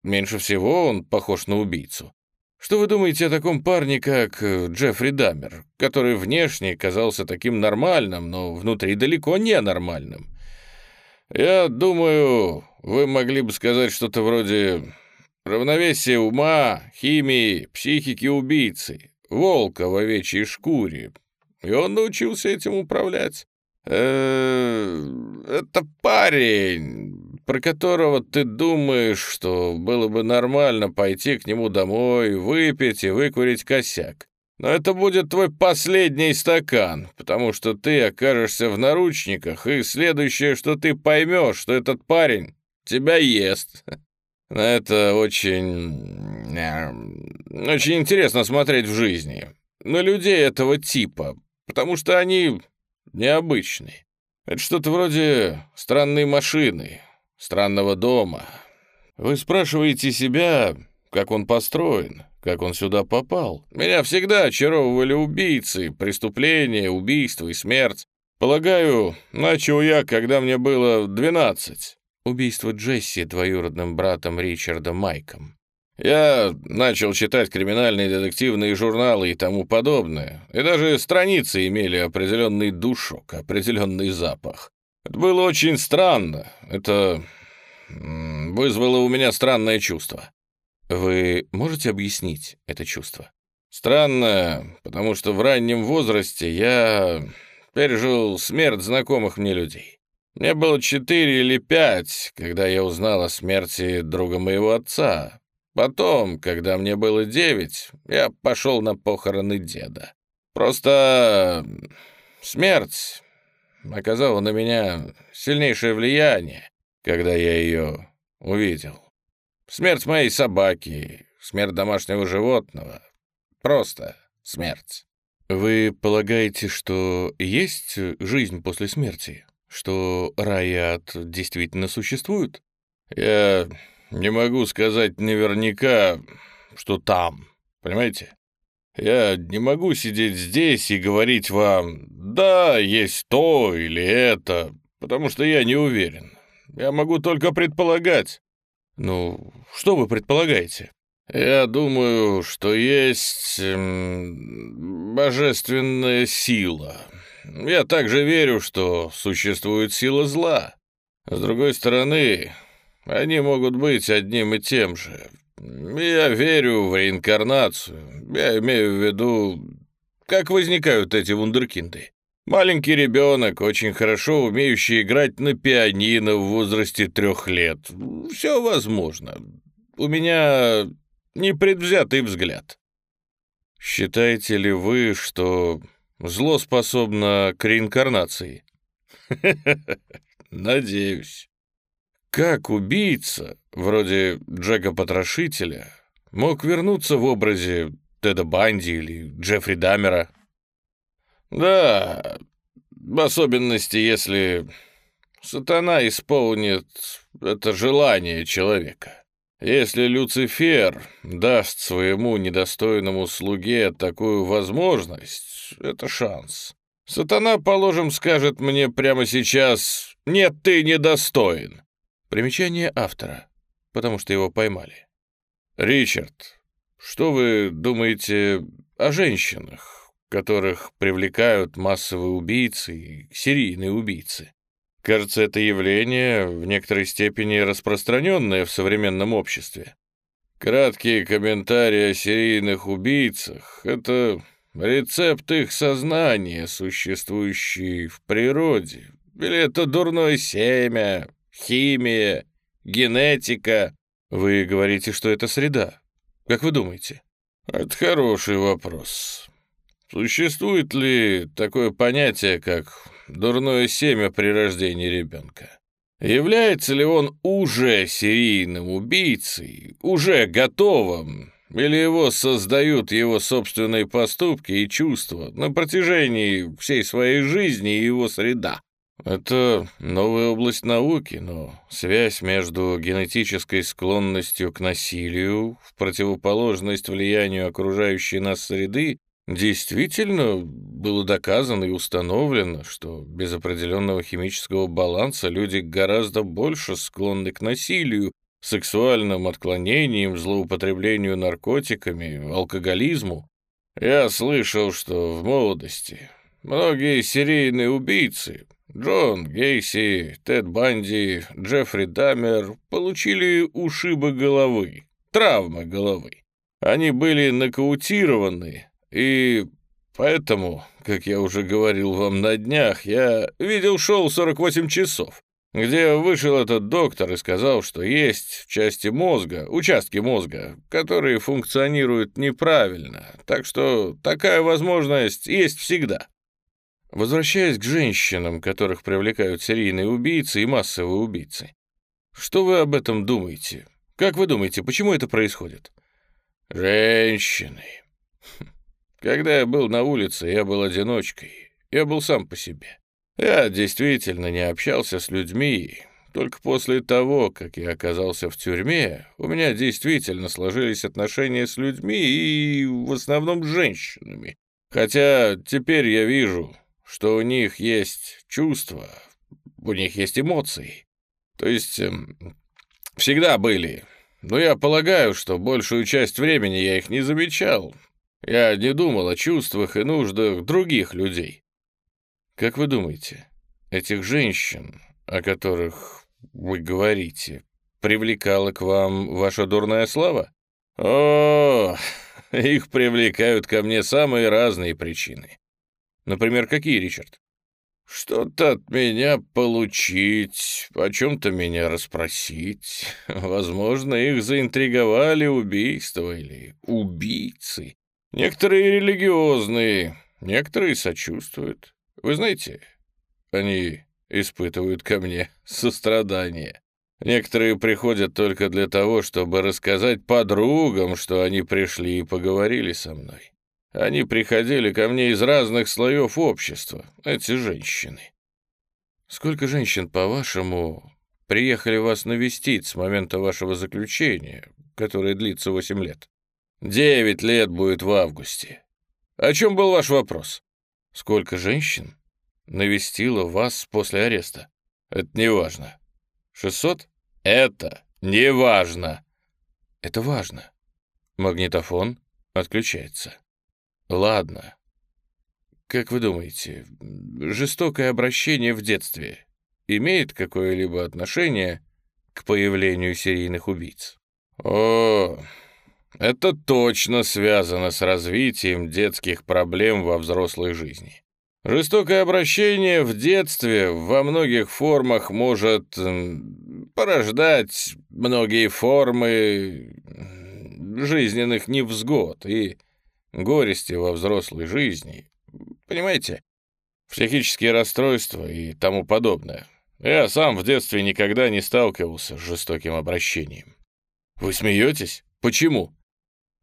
A: меньше всего он похож на убийцу. Что вы думаете о таком парне, как э, Джеффри Даммер, который внешне казался таким нормальным, но внутри далеко не нормальным? Я думаю, вы могли бы сказать что-то вроде равновесия ума, химии, психики убийцы, волка в овечьей шкуре, и он научился этим управлять. Э это парень, про которого ты думаешь, что было бы нормально пойти к нему домой, выпить и выкурить косяк. Но это будет твой последний стакан, потому что ты окажешься в наручниках, и следующее, что ты поймешь, что этот парень тебя ест. Это очень... очень интересно смотреть в жизни. На людей этого типа, потому что они необычные. Это что-то вроде странной машины. странного дома. Вы спрашиваете себя, как он построен, как он сюда попал. Меня всегда очаровывали убийцы, преступления, убийства и смерть. Полагаю, начал я, когда мне было двенадцать. Убийство Джесси двоюродным братом Ричарда Майком. Я начал читать криминальные детективные журналы и тому подобное, и даже страницы имели определенный душок, определенный запах. Это было очень странно. Это вызвало у меня странное чувство. Вы можете объяснить это чувство? Странно, потому что в раннем возрасте я пережил смерть знакомых мне людей. Мне было четыре или пять, когда я узнал о смерти друга моего отца, Потом, когда мне было девять, я пошел на похороны деда. Просто смерть оказала на меня сильнейшее влияние, когда я ее увидел. Смерть моей собаки, смерть домашнего животного. Просто смерть. Вы полагаете, что есть жизнь после смерти? Что рай и ад действительно существуют? Я не могу сказать наверняка, что там, понимаете? Я не могу сидеть здесь и говорить вам, да, есть то или это, потому что я не уверен. Я могу только предполагать. Ну, что вы предполагаете? Я думаю, что есть эм, божественная сила. Я также верю, что существует сила зла. С другой стороны, они могут быть одним и тем же. Я верю в реинкарнацию. Я имею в виду, как возникают эти вундеркинды. Маленький ребенок, очень хорошо умеющий играть на пианино в возрасте трех лет. Все возможно. У меня непредвзятый взгляд. Считаете ли вы, что зло способно к реинкарнации? Надеюсь. Как убийца, вроде Джека Потрошителя, мог вернуться в образе Теда Банди или Джеффри Дамера? Да, в особенности, если сатана исполнит это желание человека. Если Люцифер даст своему недостойному слуге такую возможность, это шанс. Сатана, положим, скажет мне прямо сейчас «Нет, ты недостоин». Примечание автора, потому что его поймали. «Ричард, что вы думаете о женщинах, которых привлекают массовые убийцы и серийные убийцы? Кажется, это явление в некоторой степени распространенное в современном обществе. Краткие комментарии о серийных убийцах — это рецепт их сознания, существующий в природе, или это дурное семя, химия, генетика. Вы говорите, что это среда. Как вы думаете? Это хороший вопрос. Существует ли такое понятие, как дурное семя при рождении ребенка? Является ли он уже серийным убийцей, уже готовым, или его создают его собственные поступки и чувства на протяжении всей своей жизни и его среда? Это новая область науки, но связь между генетической склонностью к насилию в противоположность влиянию окружающей нас среды действительно было доказано и установлено, что без определенного химического баланса люди гораздо больше склонны к насилию, сексуальным отклонениям, злоупотреблению наркотиками, алкоголизму. Я слышал, что в молодости многие серийные убийцы Джон Гейси, Тед Банди, Джеффри Даммер получили ушибы головы, травмы головы. Они были нокаутированы, и поэтому, как я уже говорил вам на днях, я видел шоу «48 часов», где вышел этот доктор и сказал, что есть части мозга, участки мозга, которые функционируют неправильно, так что такая возможность есть всегда. Возвращаясь к женщинам, которых привлекают серийные убийцы и массовые убийцы. Что вы об этом думаете? Как вы думаете, почему это происходит? Женщины. Когда я был на улице, я был одиночкой. Я был сам по себе. Я действительно не общался с людьми, Только после того, как я оказался в тюрьме, у меня действительно сложились отношения с людьми и в основном с женщинами. Хотя теперь я вижу, что у них есть чувства, у них есть эмоции. То есть эм, всегда были. Но я полагаю, что большую часть времени я их не замечал. Я не думал о чувствах и нуждах других людей. Как вы думаете, этих женщин, о которых вы говорите, привлекала к вам ваша дурная слава? О, их привлекают ко мне самые разные причины. Например, какие, Ричард? Что-то от меня получить, о чем-то меня расспросить. Возможно, их заинтриговали убийства или убийцы. Некоторые религиозные, некоторые сочувствуют. Вы знаете, они испытывают ко мне сострадание. Некоторые приходят только для того, чтобы рассказать подругам, что они пришли и поговорили со мной. Они приходили ко мне из разных слоев общества, эти женщины. Сколько женщин, по-вашему, приехали вас навестить с момента вашего заключения, которое длится восемь лет? Девять лет будет в августе. О чем был ваш вопрос? Сколько женщин навестило вас после ареста? Это не важно. Шестьсот? Это не важно. Это важно. Магнитофон отключается. Ладно. Как вы думаете, жестокое обращение в детстве имеет какое-либо отношение к появлению серийных убийц? О, это точно связано с развитием детских проблем во взрослой жизни. Жестокое обращение в детстве во многих формах может порождать многие формы жизненных невзгод и горести во взрослой жизни, понимаете, психические расстройства и тому подобное. Я сам в детстве никогда не сталкивался с жестоким обращением. Вы смеетесь? Почему?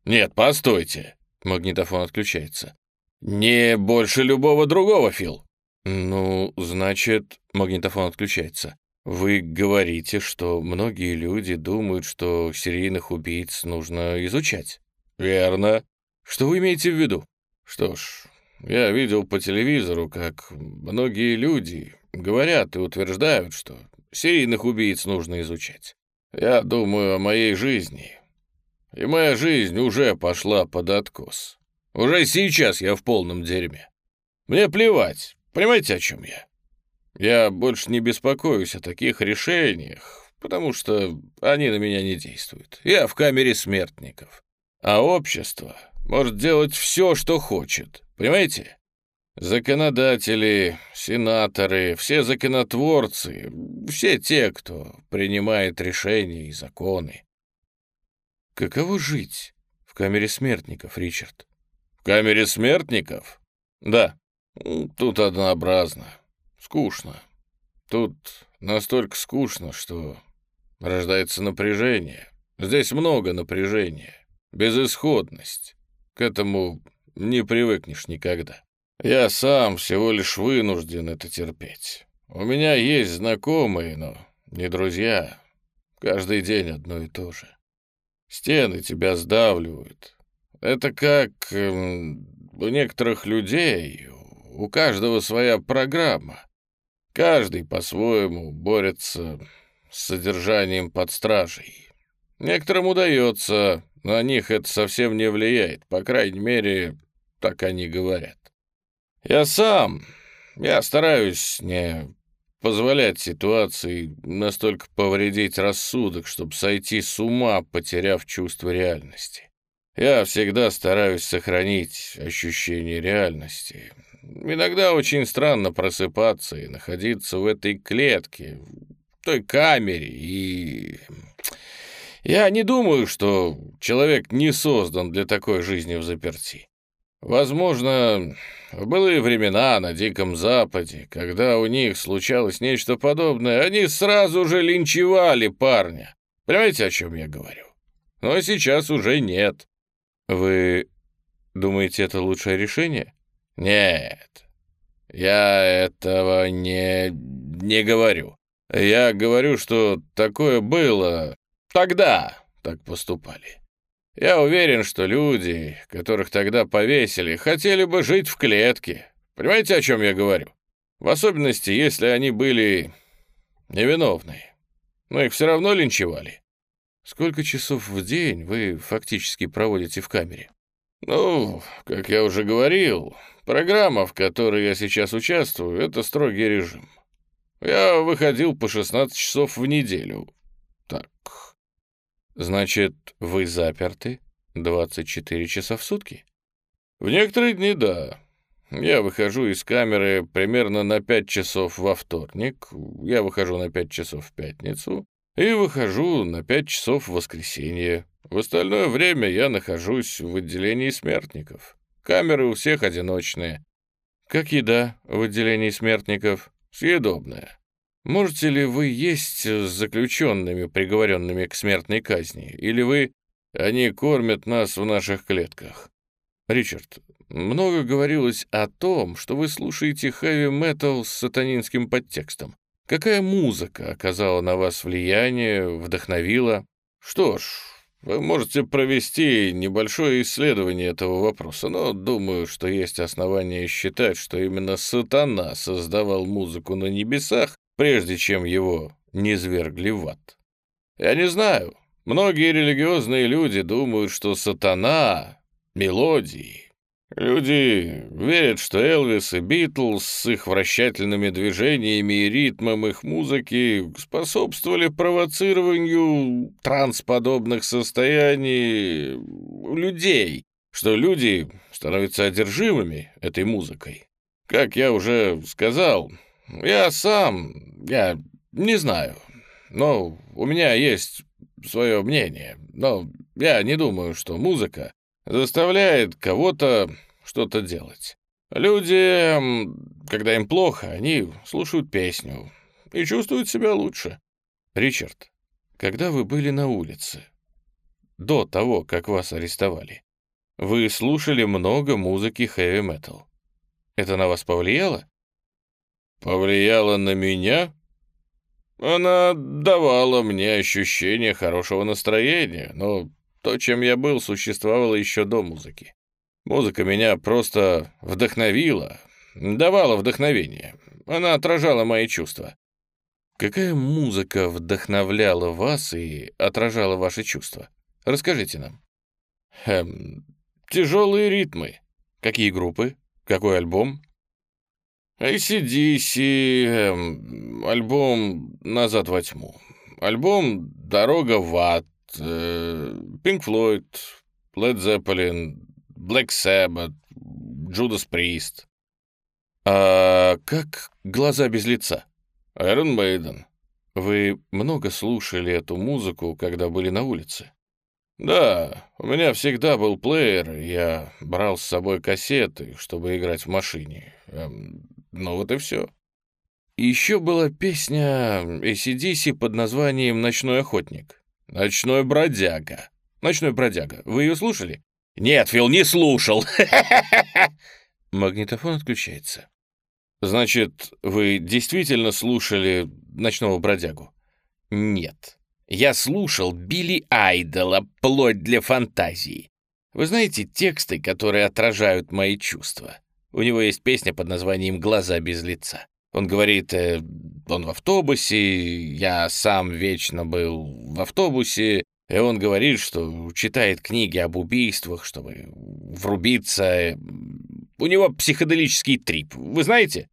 A: Нет, постойте. Магнитофон отключается. Не больше любого другого, Фил. Ну, значит, магнитофон отключается. Вы говорите, что многие люди думают, что серийных убийц нужно изучать. Верно. Что вы имеете в виду? Что ж, я видел по телевизору, как многие люди говорят и утверждают, что серийных убийц нужно изучать. Я думаю о моей жизни. И моя жизнь уже пошла под откос. Уже сейчас я в полном дерьме. Мне плевать, понимаете, о чем я? Я больше не беспокоюсь о таких решениях, потому что они на меня не действуют. Я в камере смертников. А общество может делать все, что хочет. Понимаете? Законодатели, сенаторы, все законотворцы, все те, кто принимает решения и законы. Каково жить в камере смертников, Ричард? В камере смертников? Да. Тут однообразно. Скучно. Тут настолько скучно, что рождается напряжение. Здесь много напряжения. Безысходность. К этому не привыкнешь никогда. Я сам всего лишь вынужден это терпеть. У меня есть знакомые, но не друзья. Каждый день одно и то же. Стены тебя сдавливают. Это как эм, у некоторых людей, у каждого своя программа. Каждый по-своему борется с содержанием под стражей. Некоторым удается на них это совсем не влияет, по крайней мере, так они говорят. Я сам, я стараюсь не позволять ситуации настолько повредить рассудок, чтобы сойти с ума, потеряв чувство реальности. Я всегда стараюсь сохранить ощущение реальности. Иногда очень странно просыпаться и находиться в этой клетке, той камере и я не думаю, что человек не создан для такой жизни в заперти. Возможно, в былые времена на Диком Западе, когда у них случалось нечто подобное, они сразу же линчевали парня. Понимаете, о чем я говорю? Но сейчас уже нет. Вы думаете, это лучшее решение? Нет, я этого не, не говорю. Я говорю, что такое было. Тогда так поступали. Я уверен, что люди, которых тогда повесили, хотели бы жить в клетке. Понимаете, о чем я говорю? В особенности, если они были невиновные. Но их все равно линчевали. Сколько часов в день вы фактически проводите в камере? Ну, как я уже говорил, программа, в которой я сейчас участвую, это строгий режим. Я выходил по 16 часов в неделю. Так. Значит, вы заперты 24 часа в сутки? В некоторые дни — да. Я выхожу из камеры примерно на 5 часов во вторник, я выхожу на 5 часов в пятницу и выхожу на 5 часов в воскресенье. В остальное время я нахожусь в отделении смертников. Камеры у всех одиночные. Как еда в отделении смертников? Съедобная. Можете ли вы есть с заключенными, приговоренными к смертной казни? Или вы... Они кормят нас в наших клетках. Ричард, много говорилось о том, что вы слушаете хэви-метал с сатанинским подтекстом. Какая музыка оказала на вас влияние, вдохновила? Что ж, вы можете провести небольшое исследование этого вопроса, но думаю, что есть основания считать, что именно сатана создавал музыку на небесах, прежде чем его не свергли в ад. Я не знаю, многие религиозные люди думают, что сатана — мелодии, Люди верят, что Элвис и Битлз с их вращательными движениями и ритмом их музыки способствовали провоцированию трансподобных состояний людей, что люди становятся одержимыми этой музыкой. Как я уже сказал, я сам, я не знаю, но у меня есть свое мнение, но я не думаю, что музыка заставляет кого-то что-то делать. Люди, когда им плохо, они слушают песню и чувствуют себя лучше. Ричард, когда вы были на улице, до того, как вас арестовали, вы слушали много музыки хэви-метал. Это на вас повлияло? Повлияло на меня? Она давала мне ощущение хорошего настроения, но то, чем я был, существовало еще до музыки. Музыка меня просто вдохновила, давала вдохновение. Она отражала мои чувства. Какая музыка вдохновляла вас и отражала ваши чувства? Расскажите нам. Эм, тяжелые ритмы. Какие группы? Какой альбом? ACDC, эм, альбом «Назад во тьму», альбом «Дорога в ад», Пинк Флойд, Лед Зеппелин, Блэк Sabbath, Джудас Прист. А как «Глаза без лица»? Айрон Мейден. Вы много слушали эту музыку, когда были на улице? Да, у меня всегда был плеер, я брал с собой кассеты, чтобы играть в машине. Эм, ну вот и все. Еще была песня ACDC под названием «Ночной охотник». «Ночной бродяга». «Ночной бродяга». Вы ее слушали? «Нет, Фил, не слушал». Магнитофон отключается. «Значит, вы действительно слушали «Ночного бродягу»?» «Нет. Я слушал Билли Айдола, плоть для фантазии. Вы знаете тексты, которые отражают мои чувства? У него есть песня под названием «Глаза без лица». Он говорит, э, он в автобусе, я сам вечно был в автобусе, и он говорит, что читает книги об убийствах, чтобы врубиться. У него психоделический трип, вы знаете?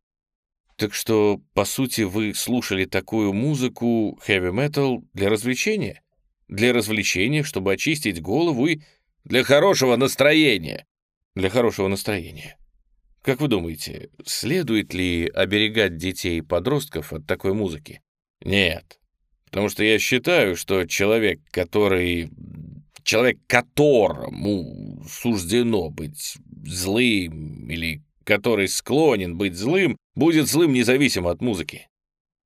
A: Так что, по сути, вы слушали такую музыку, heavy-metal, для развлечения? Для развлечения, чтобы очистить голову и для хорошего настроения. Для хорошего настроения. Как вы думаете, следует ли оберегать детей и подростков от такой музыки? Нет. Потому что я считаю, что человек, который... Человек, которому суждено быть злым или который склонен быть злым, будет злым независимо от музыки.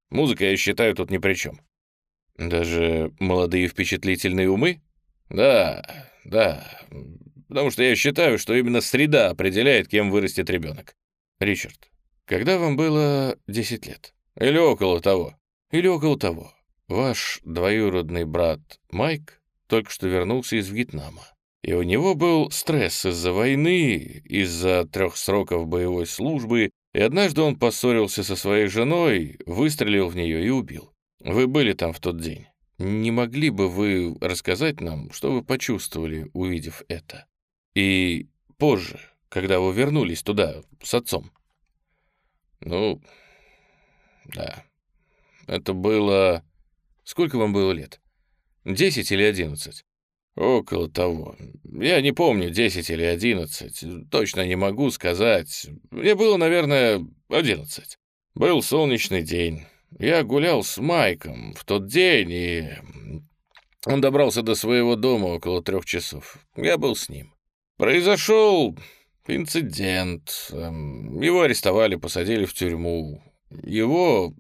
A: Музыка, я считаю, тут ни при чем. Даже молодые впечатлительные умы? Да, да, потому что я считаю, что именно среда определяет, кем вырастет ребенок. Ричард, когда вам было 10 лет? Или около того? Или около того. Ваш двоюродный брат Майк только что вернулся из Вьетнама. И у него был стресс из-за войны, из-за трех сроков боевой службы, и однажды он поссорился со своей женой, выстрелил в нее и убил. Вы были там в тот день. Не могли бы вы рассказать нам, что вы почувствовали, увидев это? И позже, когда вы вернулись туда с отцом? Ну, да. Это было... Сколько вам было лет? Десять или одиннадцать? Около того. Я не помню, десять или одиннадцать. Точно не могу сказать. Мне было, наверное, одиннадцать. Был солнечный день. Я гулял с Майком в тот день, и он добрался до своего дома около трех часов. Я был с ним. Произошел инцидент. Эм, его арестовали, посадили в тюрьму. Его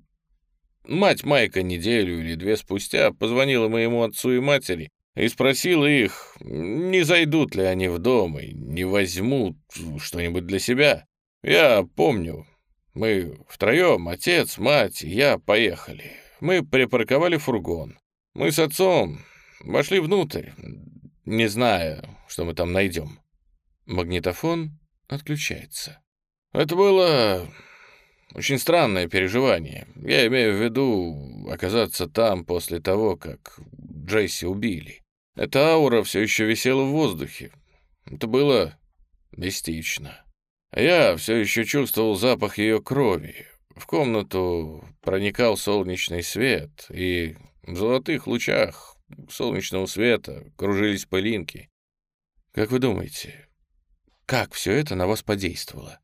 A: мать Майка неделю или две спустя позвонила моему отцу и матери и спросила их, не зайдут ли они в дом и не возьмут что-нибудь для себя. Я помню, мы втроем, отец, мать и я, поехали. Мы припарковали фургон. Мы с отцом вошли внутрь, не зная, что мы там найдем. Магнитофон отключается. Это было очень странное переживание. Я имею в виду оказаться там после того, как Джейси убили. Эта аура все еще висела в воздухе. Это было мистично. Я все еще чувствовал запах ее крови. В комнату проникал солнечный свет, и в золотых лучах солнечного света кружились пылинки. Как вы думаете, как все это на вас подействовало?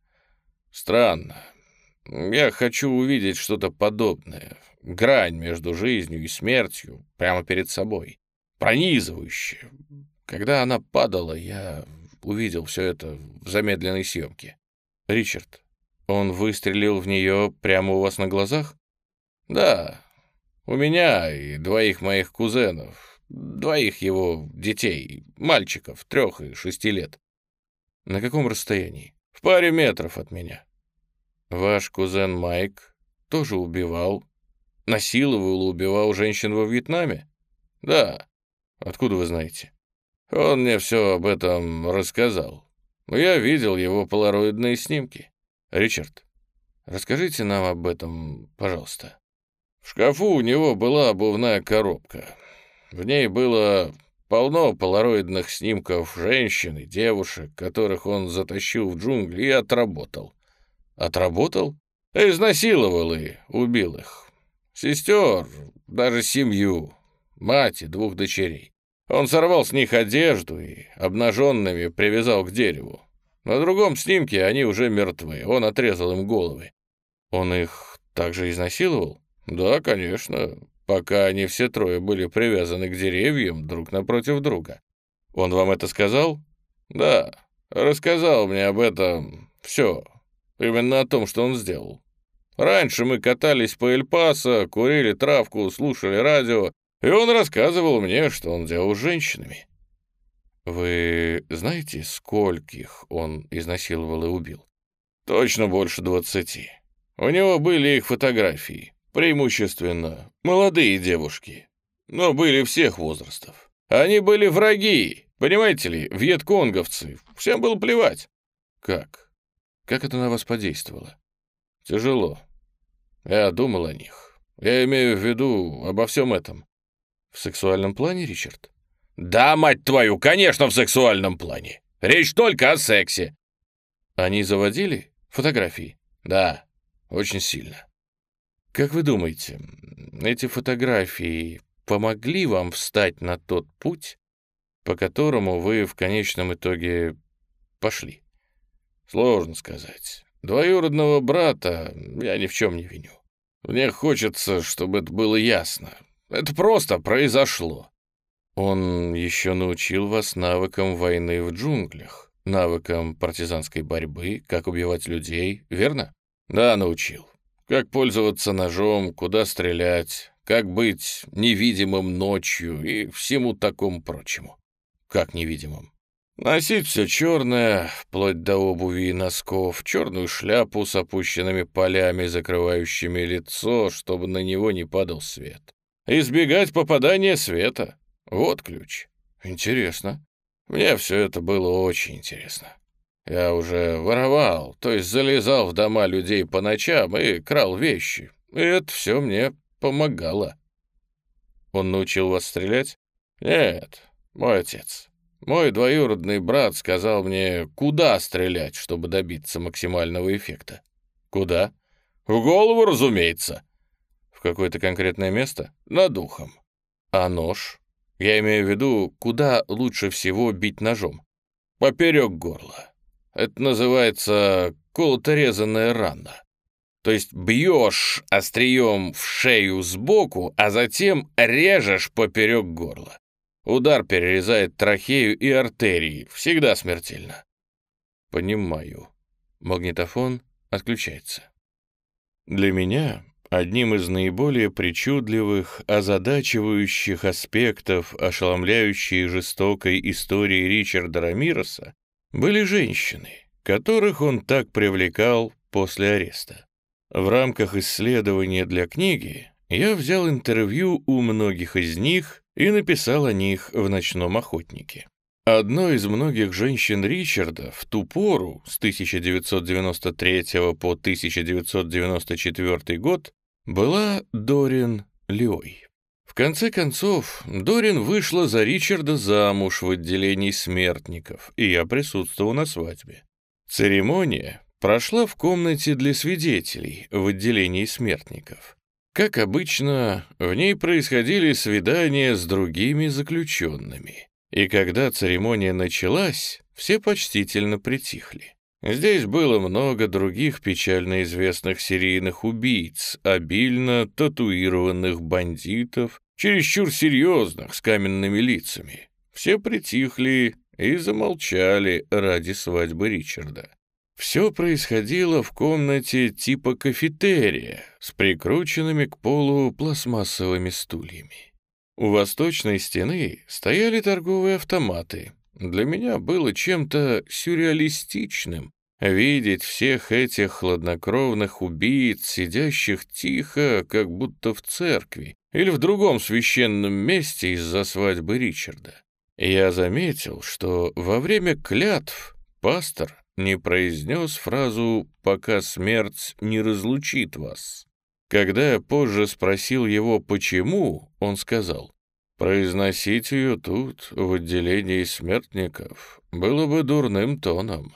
A: Странно. Я хочу увидеть что-то подобное. Грань между жизнью и смертью прямо перед собой. Пронизывающая. Когда она падала, я увидел все это в замедленной съемке. Ричард, он выстрелил в нее прямо у вас на глазах? Да, у меня и двоих моих кузенов, двоих его детей, мальчиков, трех и шести лет. На каком расстоянии? В паре метров от меня. Ваш кузен Майк тоже убивал, насиловал и убивал женщин во Вьетнаме? Да. Откуда вы знаете? Он мне все об этом рассказал. Я видел его полароидные снимки. Ричард, расскажите нам об этом, пожалуйста. В шкафу у него была обувная коробка. В ней было полно полароидных снимков женщин и девушек, которых он затащил в джунгли и отработал. Отработал? Изнасиловал и убил их. Сестер, даже семью, мать и двух дочерей. Он сорвал с них одежду и обнаженными привязал к дереву. На другом снимке они уже мертвы, он отрезал им головы. Он их также изнасиловал? Да, конечно, пока они все трое были привязаны к деревьям друг напротив друга. Он вам это сказал? Да, рассказал мне об этом все, именно о том, что он сделал. Раньше мы катались по Эль-Пасо, курили травку, слушали радио, и он рассказывал мне, что он делал с женщинами. Вы знаете, скольких он изнасиловал и убил? Точно больше двадцати. У него были их фотографии, преимущественно молодые девушки, но были всех возрастов. Они были враги, понимаете ли, вьетконговцы, всем было плевать. Как? Как это на вас подействовало? Тяжело. Я думал о них. Я имею в виду обо всем этом. В сексуальном плане, Ричард? Да, мать твою, конечно, в сексуальном плане. Речь только о сексе. Они заводили фотографии? Да, очень сильно. Как вы думаете, эти фотографии помогли вам встать на тот путь, по которому вы в конечном итоге пошли? Сложно сказать. Двоюродного брата я ни в чем не виню. Мне хочется, чтобы это было ясно. Это просто произошло. Он еще научил вас навыкам войны в джунглях, навыкам партизанской борьбы, как убивать людей, верно? Да, научил. Как пользоваться ножом, куда стрелять, как быть невидимым ночью и всему такому прочему. Как невидимым? Носить все черное, вплоть до обуви и носков, черную шляпу с опущенными полями, закрывающими лицо, чтобы на него не падал свет. Избегать попадания света. Вот ключ. Интересно. Мне все это было очень интересно. Я уже воровал, то есть залезал в дома людей по ночам и крал вещи. И это все мне помогало. Он научил вас стрелять? Нет, мой отец. Мой двоюродный брат сказал мне, куда стрелять, чтобы добиться максимального эффекта. Куда? В голову, разумеется. В какое-то конкретное место? Над ухом. А нож? Я имею в виду, куда лучше всего бить ножом? Поперек горла. Это называется колоторезанная рана. То есть бьешь острием в шею сбоку, а затем режешь поперек горла. Удар перерезает трахею и артерии. Всегда смертельно. Понимаю. Магнитофон отключается. Для меня одним из наиболее причудливых, озадачивающих аспектов ошеломляющей жестокой истории Ричарда Рамироса были женщины, которых он так привлекал после ареста. В рамках исследования для книги я взял интервью у многих из них и написал о них в «Ночном охотнике». Одной из многих женщин Ричарда в ту пору, с 1993 по 1994 год, была Дорин Лёй. Конце концов, Дорин вышла за Ричарда замуж в отделении смертников, и я присутствовал на свадьбе. Церемония прошла в комнате для свидетелей в отделении смертников. Как обычно, в ней происходили свидания с другими заключенными. И когда церемония началась, все почтительно притихли. Здесь было много других печально известных серийных убийц, обильно татуированных бандитов, чересчур серьезных, с каменными лицами. Все притихли и замолчали ради свадьбы Ричарда. Все происходило в комнате типа кафетерия с прикрученными к полу пластмассовыми стульями. У восточной стены стояли торговые автоматы. Для меня было чем-то сюрреалистичным видеть всех этих хладнокровных убийц, сидящих тихо, как будто в церкви или в другом священном месте из-за свадьбы Ричарда. Я заметил, что во время клятв пастор не произнес фразу «пока смерть не разлучит вас». Когда я позже спросил его «почему», он сказал «произносить ее тут, в отделении смертников, было бы дурным тоном».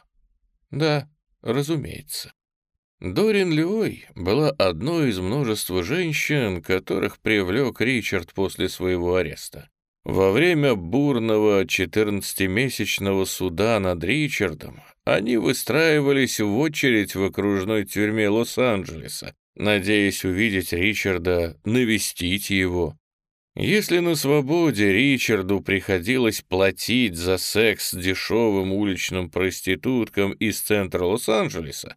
A: Да, разумеется. Дорин Львой была одной из множества женщин, которых привлек Ричард после своего ареста. Во время бурного 14-месячного суда над Ричардом они выстраивались в очередь в окружной тюрьме Лос-Анджелеса, надеясь увидеть Ричарда, навестить его. Если на свободе Ричарду приходилось платить за секс дешевым уличным проституткам из центра Лос-Анджелеса,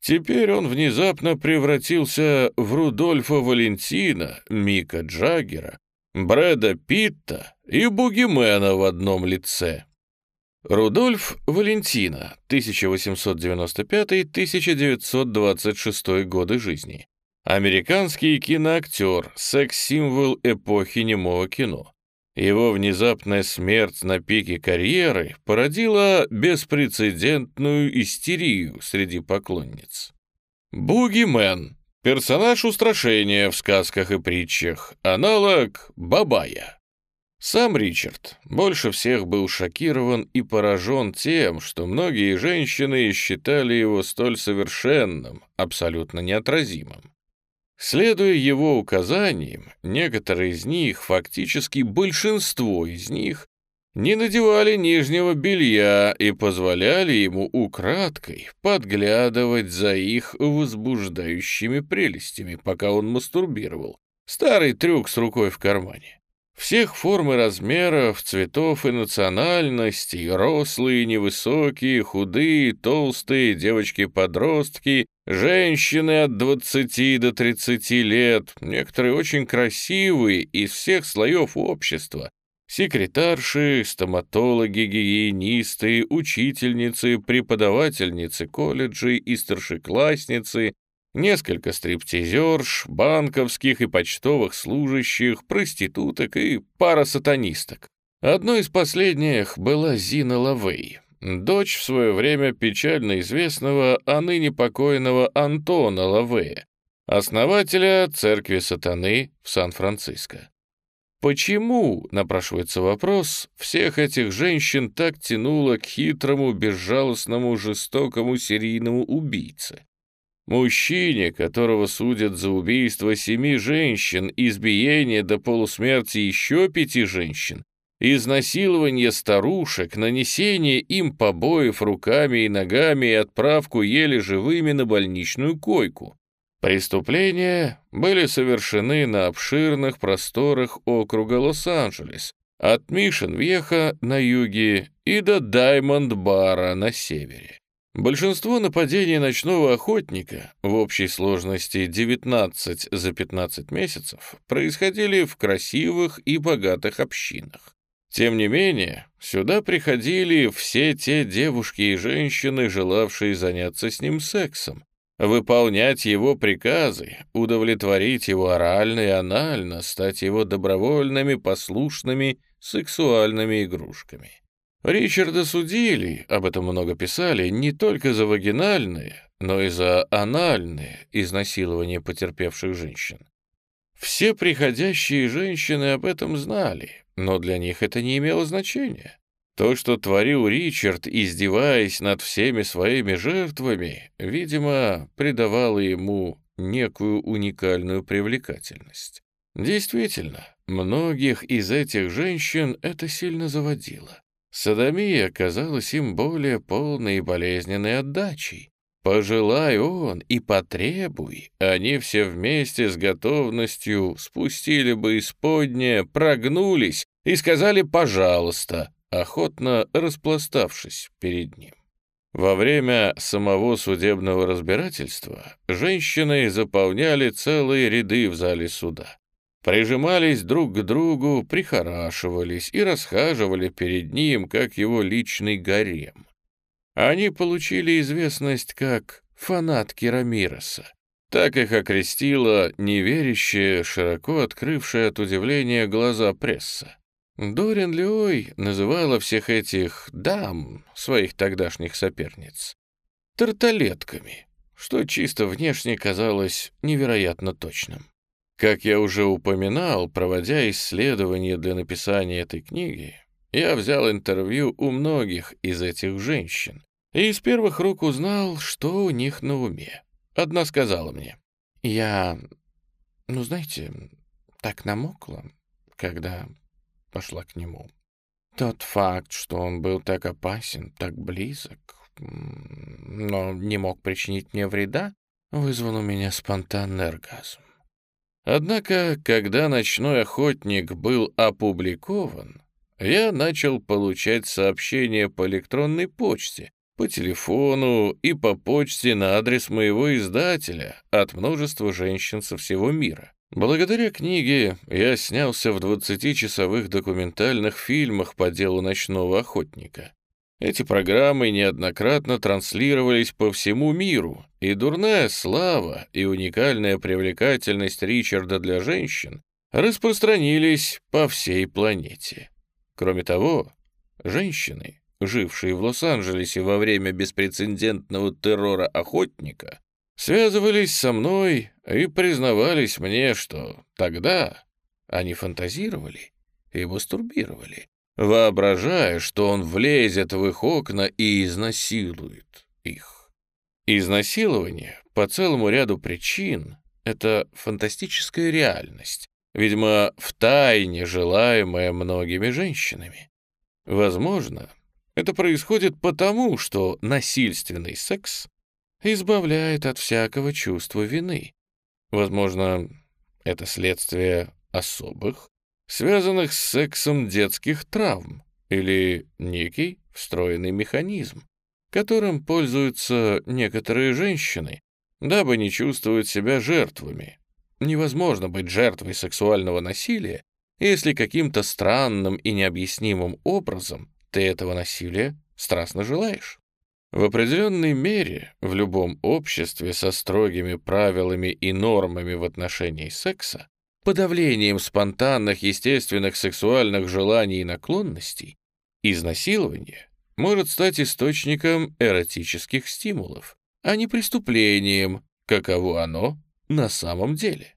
A: теперь он внезапно превратился в Рудольфа Валентина, Мика Джаггера, Брэда Питта и Бугимена в одном лице. Рудольф Валентина, 1895-1926 годы жизни. Американский киноактер, секс-символ эпохи немого кино. Его внезапная смерть на пике карьеры породила беспрецедентную истерию среди поклонниц. Бугимен — персонаж устрашения в сказках и притчах, аналог Бабая. Сам Ричард больше всех был шокирован и поражен тем, что многие женщины считали его столь совершенным, абсолютно неотразимым. Следуя его указаниям, некоторые из них, фактически большинство из них, не надевали нижнего белья и позволяли ему украдкой подглядывать за их возбуждающими прелестями, пока он мастурбировал. Старый трюк с рукой в кармане. Всех форм и размеров, цветов и национальностей, рослые, невысокие, худые, толстые, девочки-подростки, женщины от 20 до 30 лет, некоторые очень красивые из всех слоев общества, Секретарши, стоматологи, гигиенисты, учительницы, преподавательницы колледжей и старшеклассницы, несколько стриптизерш, банковских и почтовых служащих, проституток и пара сатанисток. Одной из последних была Зина Лавей, дочь в свое время печально известного, а ныне покойного Антона Лавея, основателя церкви сатаны в Сан-Франциско. Почему, напрашивается вопрос, всех этих женщин так тянуло к хитрому, безжалостному, жестокому серийному убийце? Мужчине, которого судят за убийство семи женщин, избиение до полусмерти еще пяти женщин, изнасилование старушек, нанесение им побоев руками и ногами и отправку еле живыми на больничную койку. Преступления были совершены на обширных просторах округа Лос-Анджелес, от Мишен-Вьеха на юге и до Даймонд-Бара на севере. Большинство нападений ночного охотника, в общей сложности 19 за 15 месяцев, происходили в красивых и богатых общинах. Тем не менее, сюда приходили все те девушки и женщины, желавшие заняться с ним сексом, выполнять его приказы, удовлетворить его орально и анально, стать его добровольными, послушными, сексуальными игрушками. Ричарда судили, об этом много писали, не только за вагинальные, но и за анальные изнасилования потерпевших женщин. Все приходящие женщины об этом знали, но для них это не имело значения. То, что творил Ричард, издеваясь над всеми своими жертвами, видимо, придавало ему некую уникальную привлекательность. Действительно, многих из этих женщин это сильно заводило. Садомия казалась им более полной и болезненной отдачей. Пожелай он и потребуй, они все вместе с готовностью спустили бы исподнее, прогнулись и сказали «пожалуйста», охотно распластавшись перед ним. Во время самого судебного разбирательства женщины заполняли целые ряды в зале суда. Прижимались друг к другу, прихорашивались и расхаживали перед ним, как его личный гарем. Они получили известность как фанатки Рамироса. Так их окрестила неверящая, широко открывшая от удивления глаза пресса. Дорин Леой называла всех этих дам, своих тогдашних соперниц, тарталетками, что чисто внешне казалось невероятно точным. Как я уже упоминал, проводя исследования для написания этой книги, я взял интервью у многих из этих женщин и из первых рук узнал, что у них на уме. Одна сказала мне, «Я, ну знаете, так намокла, когда пошла к нему. Тот факт, что он был так опасен, так близок, но не мог причинить мне вреда, вызвал у меня спонтанный оргазм. Однако, когда «Ночной охотник» был опубликован, я начал получать сообщения по электронной почте, по телефону и по почте на адрес моего издателя от множества женщин со всего мира. Благодаря книге я снялся в 20-часовых документальных фильмах по делу ночного охотника. Эти программы неоднократно транслировались по всему миру, и дурная слава и уникальная привлекательность Ричарда для женщин распространились по всей планете. Кроме того, женщины, жившие в Лос-Анджелесе во время беспрецедентного террора охотника, связывались со мной и признавались мне, что тогда они фантазировали и мастурбировали, воображая, что он влезет в их окна и изнасилует их. Изнасилование по целому ряду причин — это фантастическая реальность, видимо, втайне желаемая многими женщинами. Возможно, это происходит потому, что насильственный секс избавляет от всякого чувства вины. Возможно, это следствие особых, связанных с сексом детских травм или некий встроенный механизм, которым пользуются некоторые женщины, дабы не чувствовать себя жертвами. Невозможно быть жертвой сексуального насилия, если каким-то странным и необъяснимым образом ты этого насилия страстно желаешь. В определенной мере в любом обществе со строгими правилами и нормами в отношении секса, подавлением спонтанных естественных сексуальных желаний и наклонностей, изнасилование может стать источником эротических стимулов, а не преступлением, каково оно на самом деле.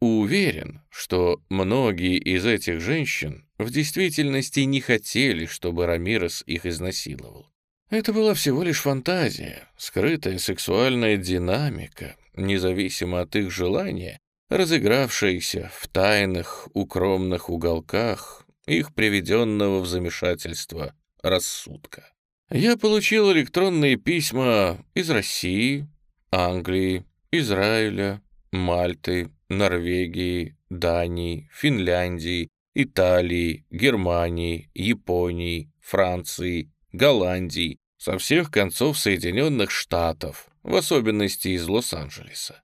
A: Уверен, что многие из этих женщин в действительности не хотели, чтобы Рамирес их изнасиловал. Это была всего лишь фантазия, скрытая сексуальная динамика, независимо от их желания, разыгравшаяся в тайных, укромных уголках их приведенного в замешательство рассудка. Я получил электронные письма из России, Англии, Израиля, Мальты, Норвегии, Дании, Финляндии, Италии, Германии, Японии, Франции, Голландии, со всех концов Соединенных Штатов, в особенности из Лос-Анджелеса.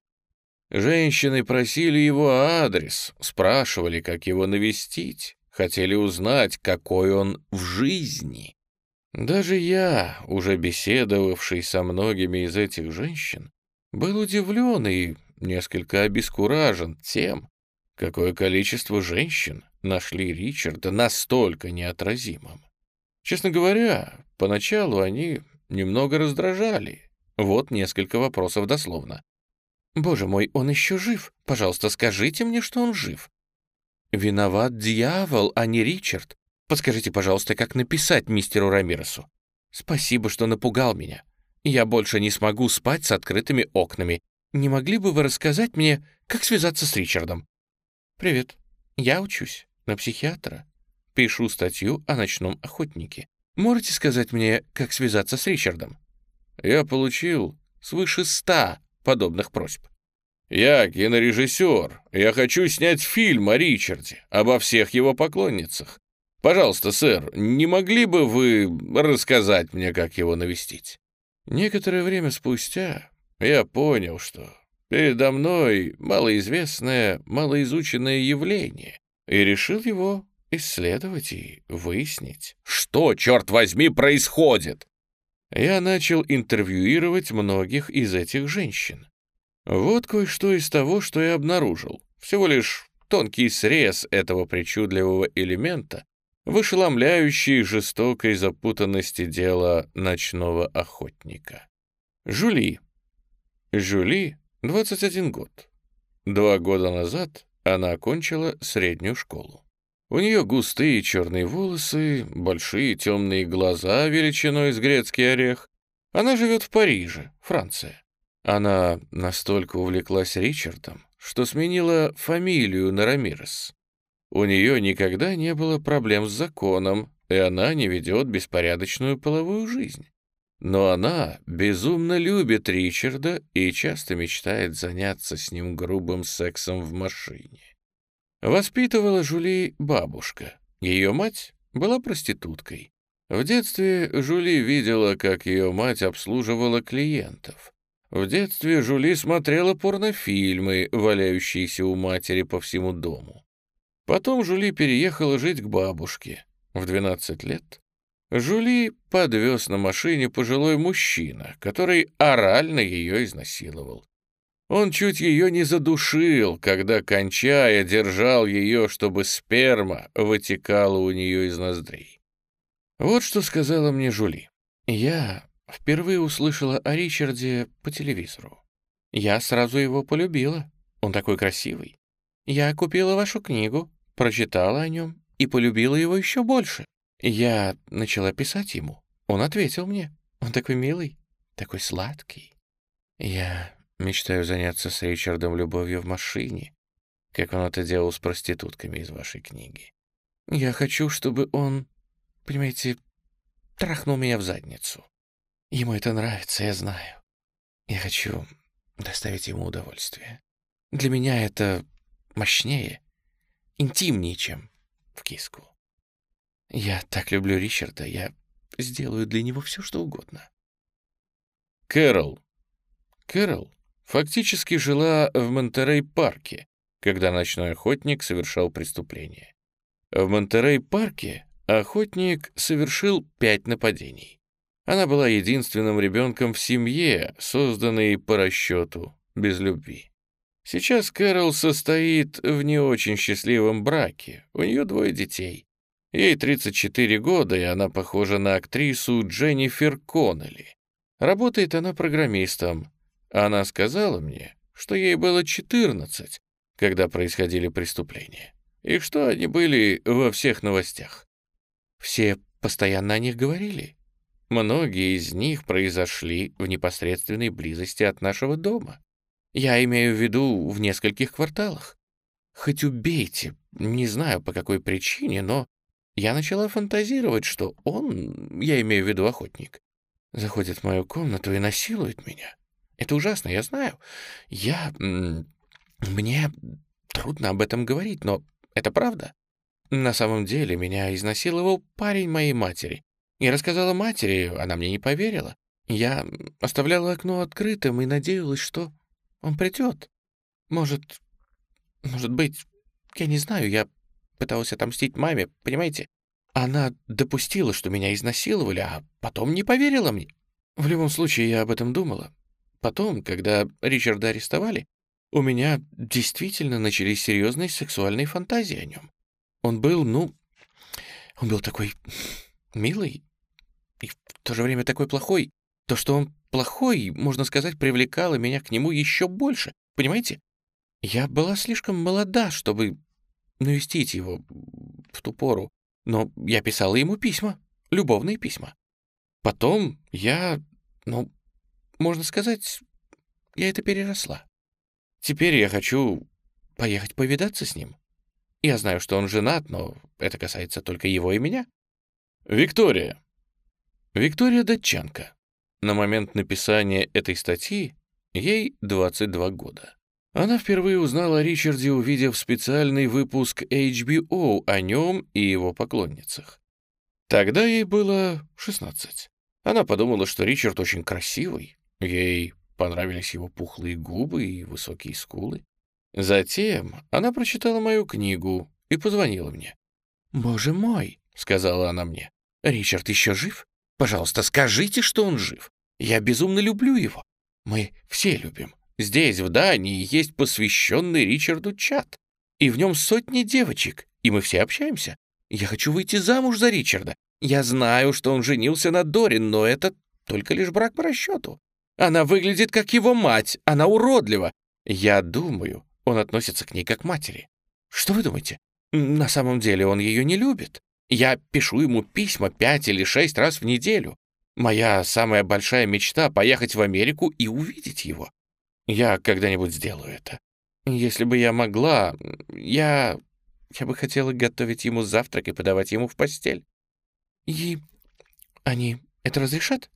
A: Женщины просили его адрес, спрашивали, как его навестить, хотели узнать, какой он в жизни. Даже я, уже беседовавший со многими из этих женщин, был удивлен и несколько обескуражен тем, какое количество женщин нашли Ричарда настолько неотразимым. Честно говоря, поначалу они немного раздражали. Вот несколько вопросов дословно. «Боже мой, он еще жив? Пожалуйста, скажите мне, что он жив». «Виноват дьявол, а не Ричард. Подскажите, пожалуйста, как написать мистеру Рамиресу. Спасибо, что напугал меня. Я больше не смогу спать с открытыми окнами. Не могли бы вы рассказать мне, как связаться с Ричардом?» «Привет. Я учусь на психиатра. Пишу статью о ночном охотнике. Можете сказать мне, как связаться с Ричардом? Я получил свыше ста подобных просьб. Я кинорежиссер. Я хочу снять фильм о Ричарде, обо всех его поклонницах. Пожалуйста, сэр, не могли бы вы рассказать мне, как его навестить? Некоторое время спустя я понял, что передо мной малоизвестное, малоизученное явление, и решил его исследовать и выяснить, что, черт возьми, происходит. Я начал интервьюировать многих из этих женщин. Вот кое-что из того, что я обнаружил. Всего лишь тонкий срез этого причудливого элемента, вышеломляющий жестокой запутанности дела ночного охотника. Жули. Жули — 21 год. Два года назад она окончила среднюю школу. У нее густые черные волосы, большие темные глаза величиной с грецкий орех. Она живет в Париже, Франция. Она настолько увлеклась Ричардом, что сменила фамилию на Рамирес. У нее никогда не было проблем с законом, и она не ведет беспорядочную половую жизнь. Но она безумно любит Ричарда и часто мечтает заняться с ним грубым сексом в машине. Воспитывала Жули бабушка. Ее мать была проституткой. В детстве Жули видела, как ее мать обслуживала клиентов. В детстве Жули смотрела порнофильмы, валяющиеся у матери по всему дому. Потом Жули переехала жить к бабушке. В 12 лет Жули подвез на машине пожилой мужчина, который орально ее изнасиловал. Он чуть ее не задушил, когда, кончая, держал ее, чтобы сперма вытекала у нее из ноздрей. Вот что сказала мне Жули. Я впервые услышала о Ричарде по телевизору. Я сразу его полюбила. Он такой красивый. Я купила вашу книгу, прочитала о нем и полюбила его еще больше. Я начала писать ему. Он ответил мне. Он такой милый, такой сладкий. Я Мечтаю заняться с Ричардом любовью в машине, как он это делал с проститутками из вашей книги. Я хочу, чтобы он, понимаете, трахнул меня в задницу. Ему это нравится, я знаю. Я хочу доставить ему удовольствие. Для меня это мощнее, интимнее, чем в киску. Я так люблю Ричарда, я сделаю для него все, что угодно. Кэрол. Кэрол фактически жила в Монтерей-парке, когда ночной охотник совершал преступление. В Монтерей-парке охотник совершил пять нападений. Она была единственным ребенком в семье, созданной по расчету, без любви. Сейчас Кэрол состоит в не очень счастливом браке. У нее двое детей. Ей 34 года, и она похожа на актрису Дженнифер Коннелли. Работает она программистом. Она сказала мне, что ей было 14, когда происходили преступления, и что они были во всех новостях. Все постоянно о них говорили. Многие из них произошли в непосредственной близости от нашего дома. Я имею в виду в нескольких кварталах. Хоть убейте, не знаю по какой причине, но я начала фантазировать, что он, я имею в виду охотник, заходит в мою комнату и насилует меня. Это ужасно, я знаю. Я... Мне трудно об этом говорить, но это правда. На самом деле меня изнасиловал парень моей матери. Я рассказала матери, она мне не поверила. Я оставляла окно открытым и надеялась, что он придет. Может, может быть, я не знаю, я пыталась отомстить маме, понимаете? Она допустила, что меня изнасиловали, а потом не поверила мне. В любом случае, я об этом думала. Потом, когда Ричарда арестовали, у меня действительно начались серьезные сексуальные фантазии о нем. Он был, ну, он был такой милый и в то же время такой плохой. То, что он плохой, можно сказать, привлекало меня к нему еще больше. Понимаете? Я была слишком молода, чтобы навестить его в ту пору, но я писала ему письма, любовные письма. Потом я, ну, можно сказать, я это переросла. Теперь я хочу поехать повидаться с ним. Я знаю, что он женат, но это касается только его и меня. Виктория. Виктория Датчанка. На момент написания этой статьи ей 22 года. Она впервые узнала о Ричарде, увидев специальный выпуск HBO о нем и его поклонницах. Тогда ей было 16. Она подумала, что Ричард очень красивый. Ей понравились его пухлые губы и высокие скулы. Затем она прочитала мою книгу и позвонила мне. «Боже мой», — сказала она мне, — «Ричард еще жив? Пожалуйста, скажите, что он жив. Я безумно люблю его. Мы все любим. Здесь, в Дании, есть посвященный Ричарду чат. И в нем сотни девочек, и мы все общаемся. Я хочу выйти замуж за Ричарда. Я знаю, что он женился на Дорин, но это только лишь брак по расчету. Она выглядит как его мать, она уродлива. Я думаю, он относится к ней как к матери. Что вы думаете? На самом деле он ее не любит. Я пишу ему письма пять или шесть раз в неделю. Моя самая большая мечта — поехать в Америку и увидеть его. Я когда-нибудь сделаю это. Если бы я могла, я... Я бы хотела готовить ему завтрак и подавать ему в постель. И они это разрешат?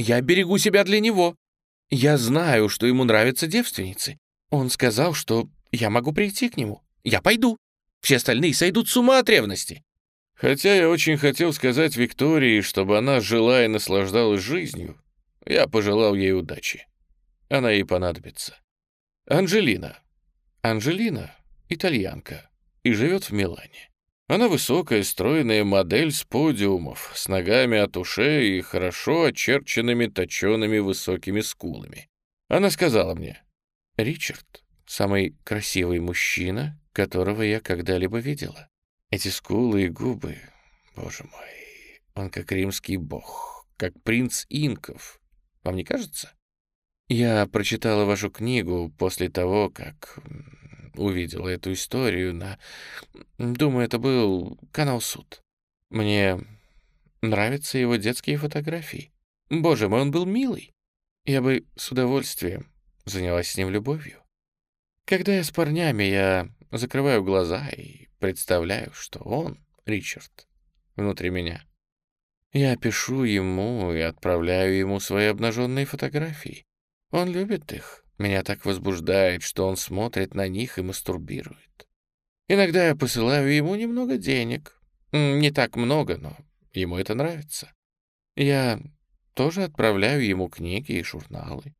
A: Я берегу себя для него. Я знаю, что ему нравятся девственницы. Он сказал, что я могу прийти к нему. Я пойду. Все остальные сойдут с ума от ревности. Хотя я очень хотел сказать Виктории, чтобы она жила и наслаждалась жизнью, я пожелал ей удачи. Она ей понадобится. Анжелина. Анжелина — итальянка и живет в Милане. Она высокая, стройная модель с подиумов, с ногами от ушей и хорошо очерченными точеными высокими скулами. Она сказала мне, «Ричард — самый красивый мужчина, которого я когда-либо видела. Эти скулы и губы, боже мой, он как римский бог, как принц инков. Вам не кажется? Я прочитала вашу книгу после того, как увидела эту историю на... Думаю, это был канал Суд. Мне нравятся его детские фотографии. Боже мой, он был милый. Я бы с удовольствием занялась с ним любовью. Когда я с парнями, я закрываю глаза и представляю, что он, Ричард, внутри меня. Я пишу ему и отправляю ему свои обнаженные фотографии. Он любит их. Меня так возбуждает, что он смотрит на них и мастурбирует. Иногда я посылаю ему немного денег. Не так много, но ему это нравится. Я тоже отправляю ему книги и журналы.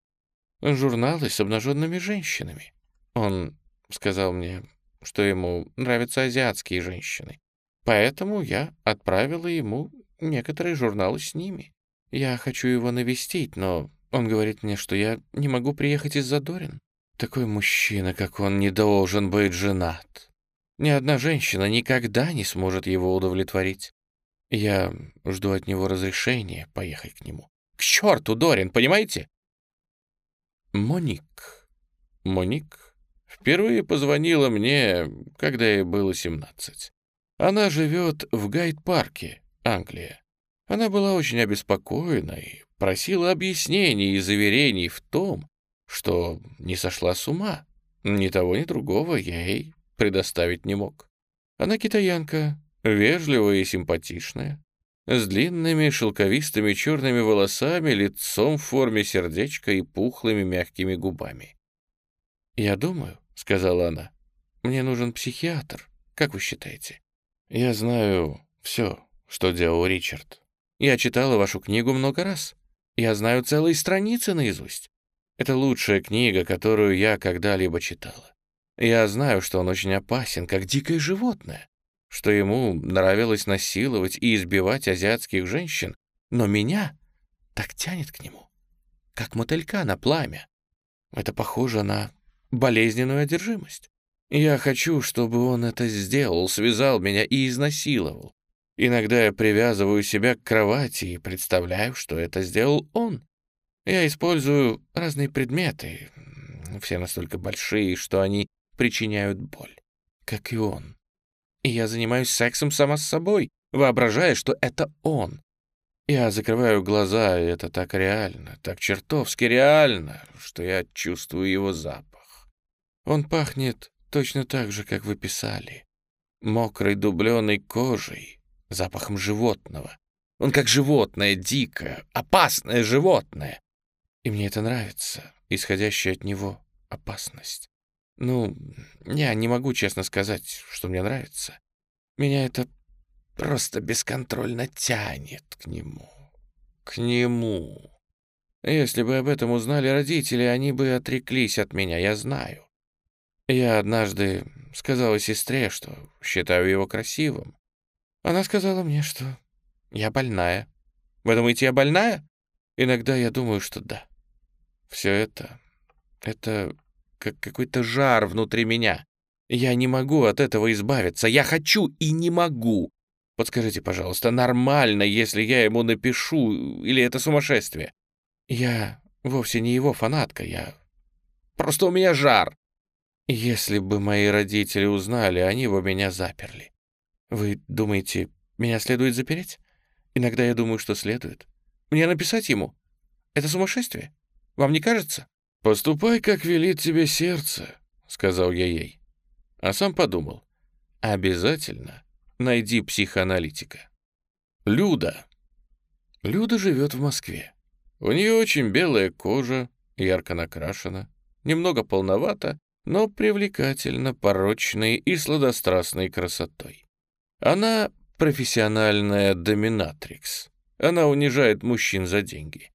A: Журналы с обнаженными женщинами. Он сказал мне, что ему нравятся азиатские женщины.
B: Поэтому я отправила ему некоторые журналы с ними. Я хочу его навестить, но он говорит мне, что я не могу приехать из-за Дорин. Такой мужчина, как он, не должен быть женат. Ни одна женщина никогда не сможет его удовлетворить. Я жду от него разрешения поехать к нему. К черту, Дорин, понимаете? Моник. Моник впервые позвонила мне, когда ей было 17. Она живет в Гайд-парке, Англия. Она была очень обеспокоена и просила объяснений и заверений в том, что не сошла с ума. Ни того, ни другого я ей предоставить не мог. Она китаянка, вежливая и симпатичная, с длинными шелковистыми черными волосами, лицом в форме сердечка и пухлыми мягкими губами. «Я думаю», — сказала она, — «мне нужен психиатр. Как вы считаете?» «Я знаю все, что делал Ричард. Я читала вашу книгу много раз. Я знаю целые страницы наизусть. Это лучшая книга, которую я когда-либо читала. Я знаю, что он очень опасен, как дикое животное, что ему нравилось насиловать и избивать азиатских женщин, но меня так тянет к нему, как мотылька на пламя. Это похоже на болезненную одержимость. Я хочу, чтобы он это сделал, связал меня и изнасиловал. Иногда я привязываю себя к кровати и представляю, что это сделал он. Я использую разные предметы, все настолько большие, что они причиняют боль, как и он. И я занимаюсь сексом сама с собой, воображая, что это он. Я закрываю глаза, и это так реально, так чертовски реально, что я чувствую его запах. Он пахнет точно так же, как вы писали. Мокрой дубленой кожей, запахом животного. Он как животное, дикое, опасное животное. И мне это нравится, исходящая от него опасность. Ну, я не могу честно сказать, что мне нравится. Меня это просто бесконтрольно тянет к нему. К нему. Если бы об этом узнали родители, они бы отреклись от меня, я знаю. Я однажды сказала сестре, что считаю его красивым. Она сказала мне, что я больная. Вы думаете, я больная? Иногда я думаю, что да. Все это... Это как какой-то жар внутри меня. Я не могу от этого избавиться. Я хочу и не могу. Подскажите, пожалуйста, нормально, если я ему напишу, или это сумасшествие? Я вовсе не его фанатка, я... Просто у меня жар. Если бы мои родители узнали, они бы меня заперли. Вы думаете, меня следует запереть? Иногда я думаю, что следует. Мне написать ему? Это сумасшествие? Вам не кажется?» «Поступай, как велит тебе сердце», — сказал я ей. А сам подумал. «Обязательно найди психоаналитика». Люда. Люда живет в Москве. У нее очень белая кожа, ярко накрашена, немного полновата, но привлекательно, порочной и сладострастной красотой. Она профессиональная доминатрикс. Она унижает мужчин за деньги.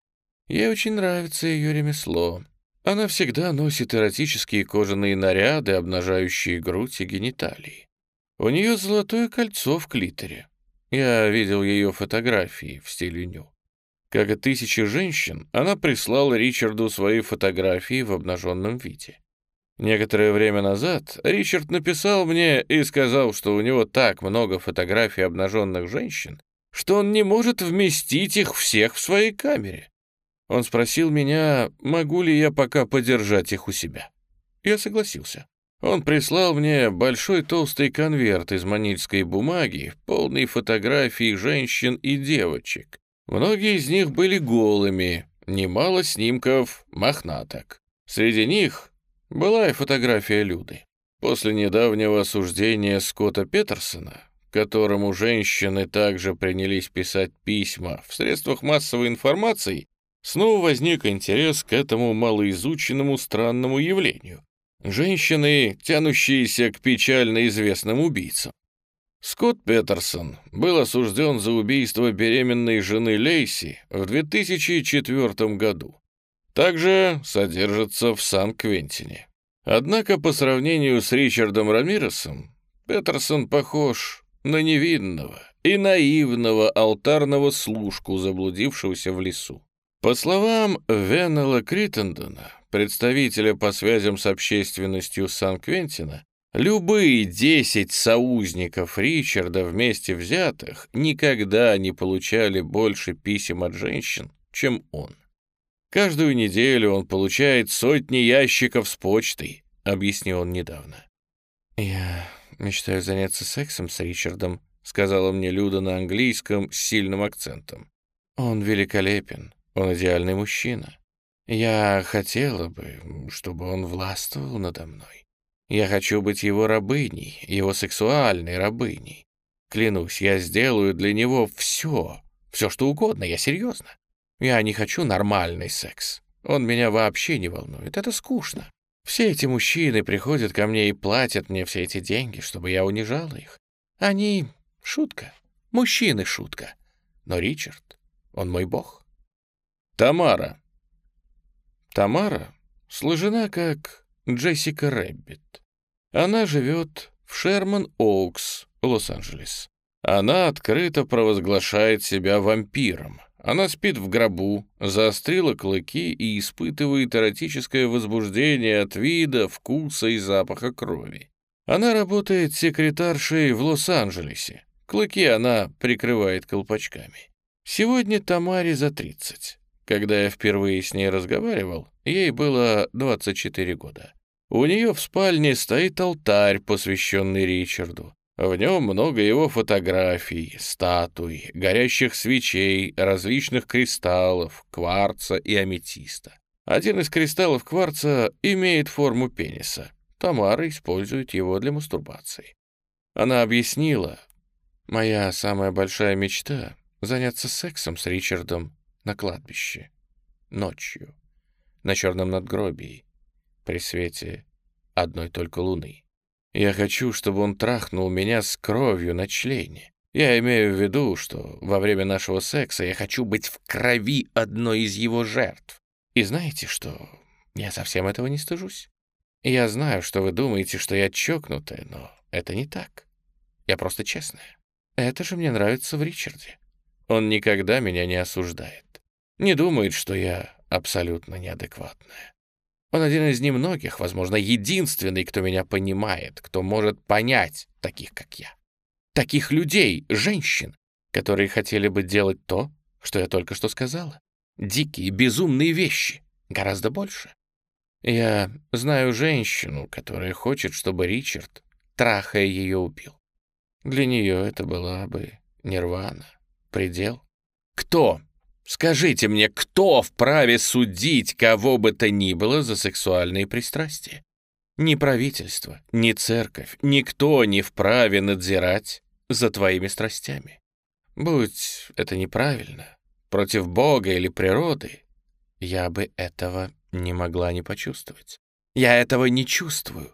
B: Ей очень нравится ее ремесло. Она всегда носит эротические кожаные наряды, обнажающие грудь и гениталии. У нее золотое кольцо в клиторе. Я видел ее фотографии в стиле ню. Как и тысячи женщин, она прислала Ричарду свои фотографии в обнаженном виде. Некоторое время назад Ричард написал мне и сказал, что у него так много фотографий обнаженных женщин, что он не может вместить их всех в своей камере. Он спросил меня, могу ли я пока подержать их у себя. Я согласился. Он прислал мне большой толстый конверт из манильской бумаги, полный фотографий женщин и девочек. Многие из них были голыми, немало снимков мохнаток. Среди них была и фотография Люды. После недавнего осуждения Скотта Петерсона, которому женщины также принялись писать письма в средствах массовой информации, снова возник интерес к этому малоизученному странному явлению. Женщины, тянущиеся к печально известным убийцам. Скотт Петерсон был осужден за убийство беременной жены Лейси в 2004 году. Также содержится в Сан-Квентине. Однако по сравнению с Ричардом Рамиресом, Петерсон похож на невинного и наивного алтарного служку, заблудившегося в лесу. По словам Веннелла Криттендона, представителя по связям с общественностью Сан-Квентина, любые десять соузников Ричарда вместе взятых никогда не получали больше писем от женщин, чем он. Каждую неделю он получает сотни ящиков с почтой, объяснил он недавно. «Я мечтаю заняться сексом с Ричардом», — сказала мне Люда на английском с сильным акцентом. «Он великолепен, он идеальный мужчина. Я хотела бы, чтобы он властвовал надо мной. Я хочу быть его рабыней, его сексуальной рабыней. Клянусь, я сделаю для него все, все что угодно, я серьезно. Я не хочу нормальный секс. Он меня вообще не волнует, это скучно. Все эти мужчины приходят ко мне и платят мне все эти деньги, чтобы я унижала их. Они — шутка. Мужчины — шутка. Но Ричард, он мой бог. Тамара. Тамара сложена как Джессика Рэббит. Она живет в Шерман-Оукс, Лос-Анджелес. Она открыто провозглашает себя вампиром. Она спит в гробу, заострила клыки и испытывает эротическое возбуждение от вида, вкуса и запаха крови. Она работает секретаршей в Лос-Анджелесе. Клыки она прикрывает колпачками. Сегодня Тамаре за 30. Когда я впервые с ней разговаривал, ей было 24 года. У нее в спальне стоит алтарь, посвященный Ричарду. В нем много его фотографий, статуй, горящих свечей, различных кристаллов, кварца и аметиста. Один из кристаллов кварца имеет форму пениса. Тамара использует его для мастурбации. Она объяснила, «Моя самая большая мечта — заняться сексом с Ричардом на кладбище. Ночью. На черном надгробии. При свете одной только луны. Я хочу, чтобы он трахнул меня с кровью на члене. Я имею в виду, что во время нашего секса я хочу быть в крови одной из его жертв. И знаете что? Я совсем этого не стыжусь. Я знаю, что вы думаете, что я чокнутая, но это не так. Я просто честная. Это же мне нравится в Ричарде. Он никогда меня не осуждает. Не думает, что я абсолютно неадекватная. Он один из немногих, возможно, единственный, кто меня понимает, кто может понять таких, как я. Таких людей, женщин, которые хотели бы делать то, что я только что сказала. Дикие, безумные вещи. Гораздо больше. Я знаю женщину, которая хочет, чтобы Ричард, трахая ее, убил. Для нее это была бы нирвана, предел. Кто Скажите мне, кто вправе судить кого бы то ни было за сексуальные пристрастия? Ни правительство, ни церковь, никто не вправе надзирать за твоими страстями. Будь это неправильно, против Бога или природы, я бы этого не могла не почувствовать. Я этого не чувствую.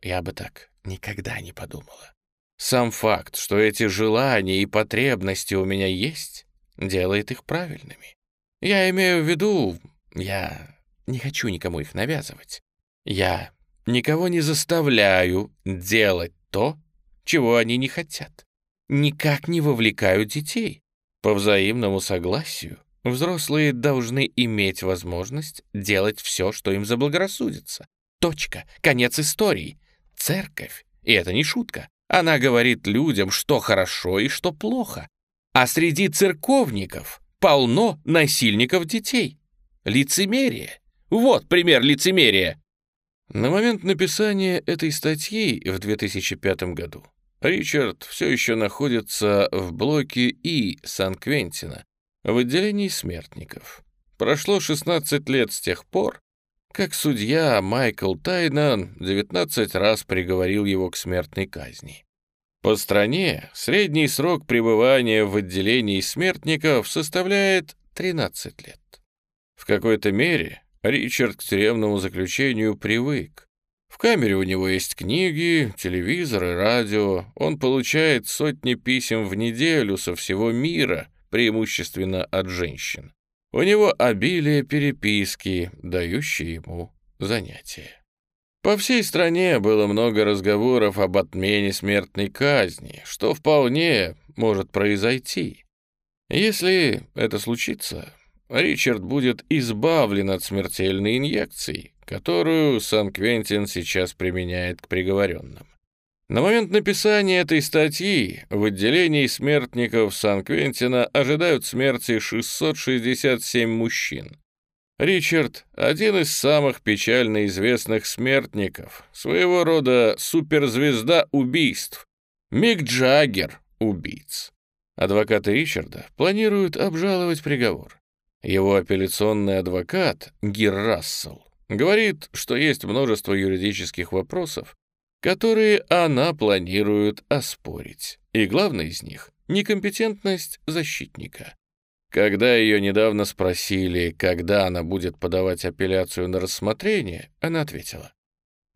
B: Я бы так никогда не подумала. Сам факт, что эти желания и потребности у меня есть, делает их правильными. Я имею в виду, я не хочу никому их навязывать. Я никого не заставляю делать то, чего они не хотят. Никак не вовлекаю детей. По взаимному согласию взрослые должны иметь возможность делать все, что им заблагорассудится. Точка. Конец истории. Церковь, и это не шутка, она говорит людям, что хорошо и что плохо, а среди церковников полно насильников детей. Лицемерие. Вот пример лицемерия. На момент написания этой статьи в 2005 году Ричард все еще находится в блоке И Сан-Квентина в отделении смертников. Прошло 16 лет с тех пор, как судья Майкл Тайнан 19 раз приговорил его к смертной казни. По стране средний срок пребывания в отделении смертников составляет 13 лет. В какой-то мере Ричард к тюремному заключению привык. В камере у него есть книги, телевизор и радио. Он получает сотни писем в неделю со всего мира, преимущественно от женщин. У него обилие переписки, дающие ему занятия. По всей стране было много разговоров об отмене смертной казни, что вполне может произойти. Если это случится, Ричард будет избавлен от смертельной инъекции, которую Сан-Квентин сейчас применяет к приговоренным. На момент написания этой статьи в отделении смертников Сан-Квентина ожидают смерти 667 мужчин. Ричард — один из самых печально известных смертников, своего рода суперзвезда убийств. Мик Джаггер — убийц. Адвокаты Ричарда планируют обжаловать приговор. Его апелляционный адвокат, Гир Рассел, говорит, что есть множество юридических вопросов, которые она планирует оспорить. И главный из них — некомпетентность защитника. Когда ее недавно спросили, когда она будет подавать апелляцию на рассмотрение, она ответила,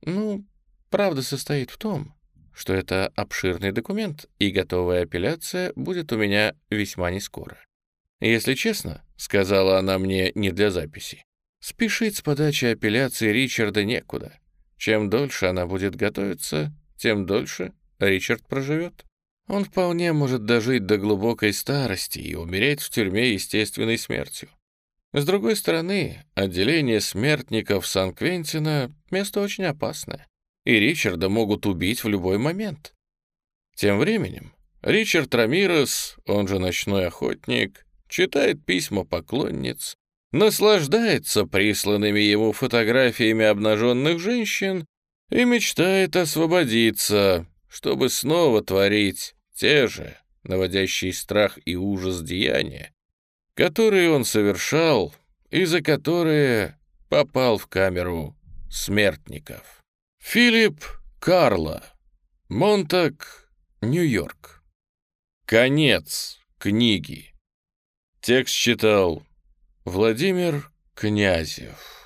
B: «Ну, правда состоит в том, что это обширный документ, и готовая апелляция будет у меня весьма нескоро. Если честно, — сказала она мне не для записи, — спешить с подачей апелляции Ричарда некуда. Чем дольше она будет готовиться, тем дольше Ричард проживет. Он вполне может дожить до глубокой старости и умереть в тюрьме естественной смертью. С другой стороны, отделение смертников Сан-Квентина — место очень опасное, и Ричарда могут убить в любой момент. Тем временем Ричард Рамирес, он же ночной охотник, читает письма поклонниц, наслаждается присланными ему фотографиями обнаженных женщин и мечтает освободиться, чтобы снова творить те же, наводящие страх и ужас деяния, которые он совершал и за которые попал в камеру смертников. Филипп Карло, Монтак, Нью-Йорк. Конец книги. Текст читал Владимир Князев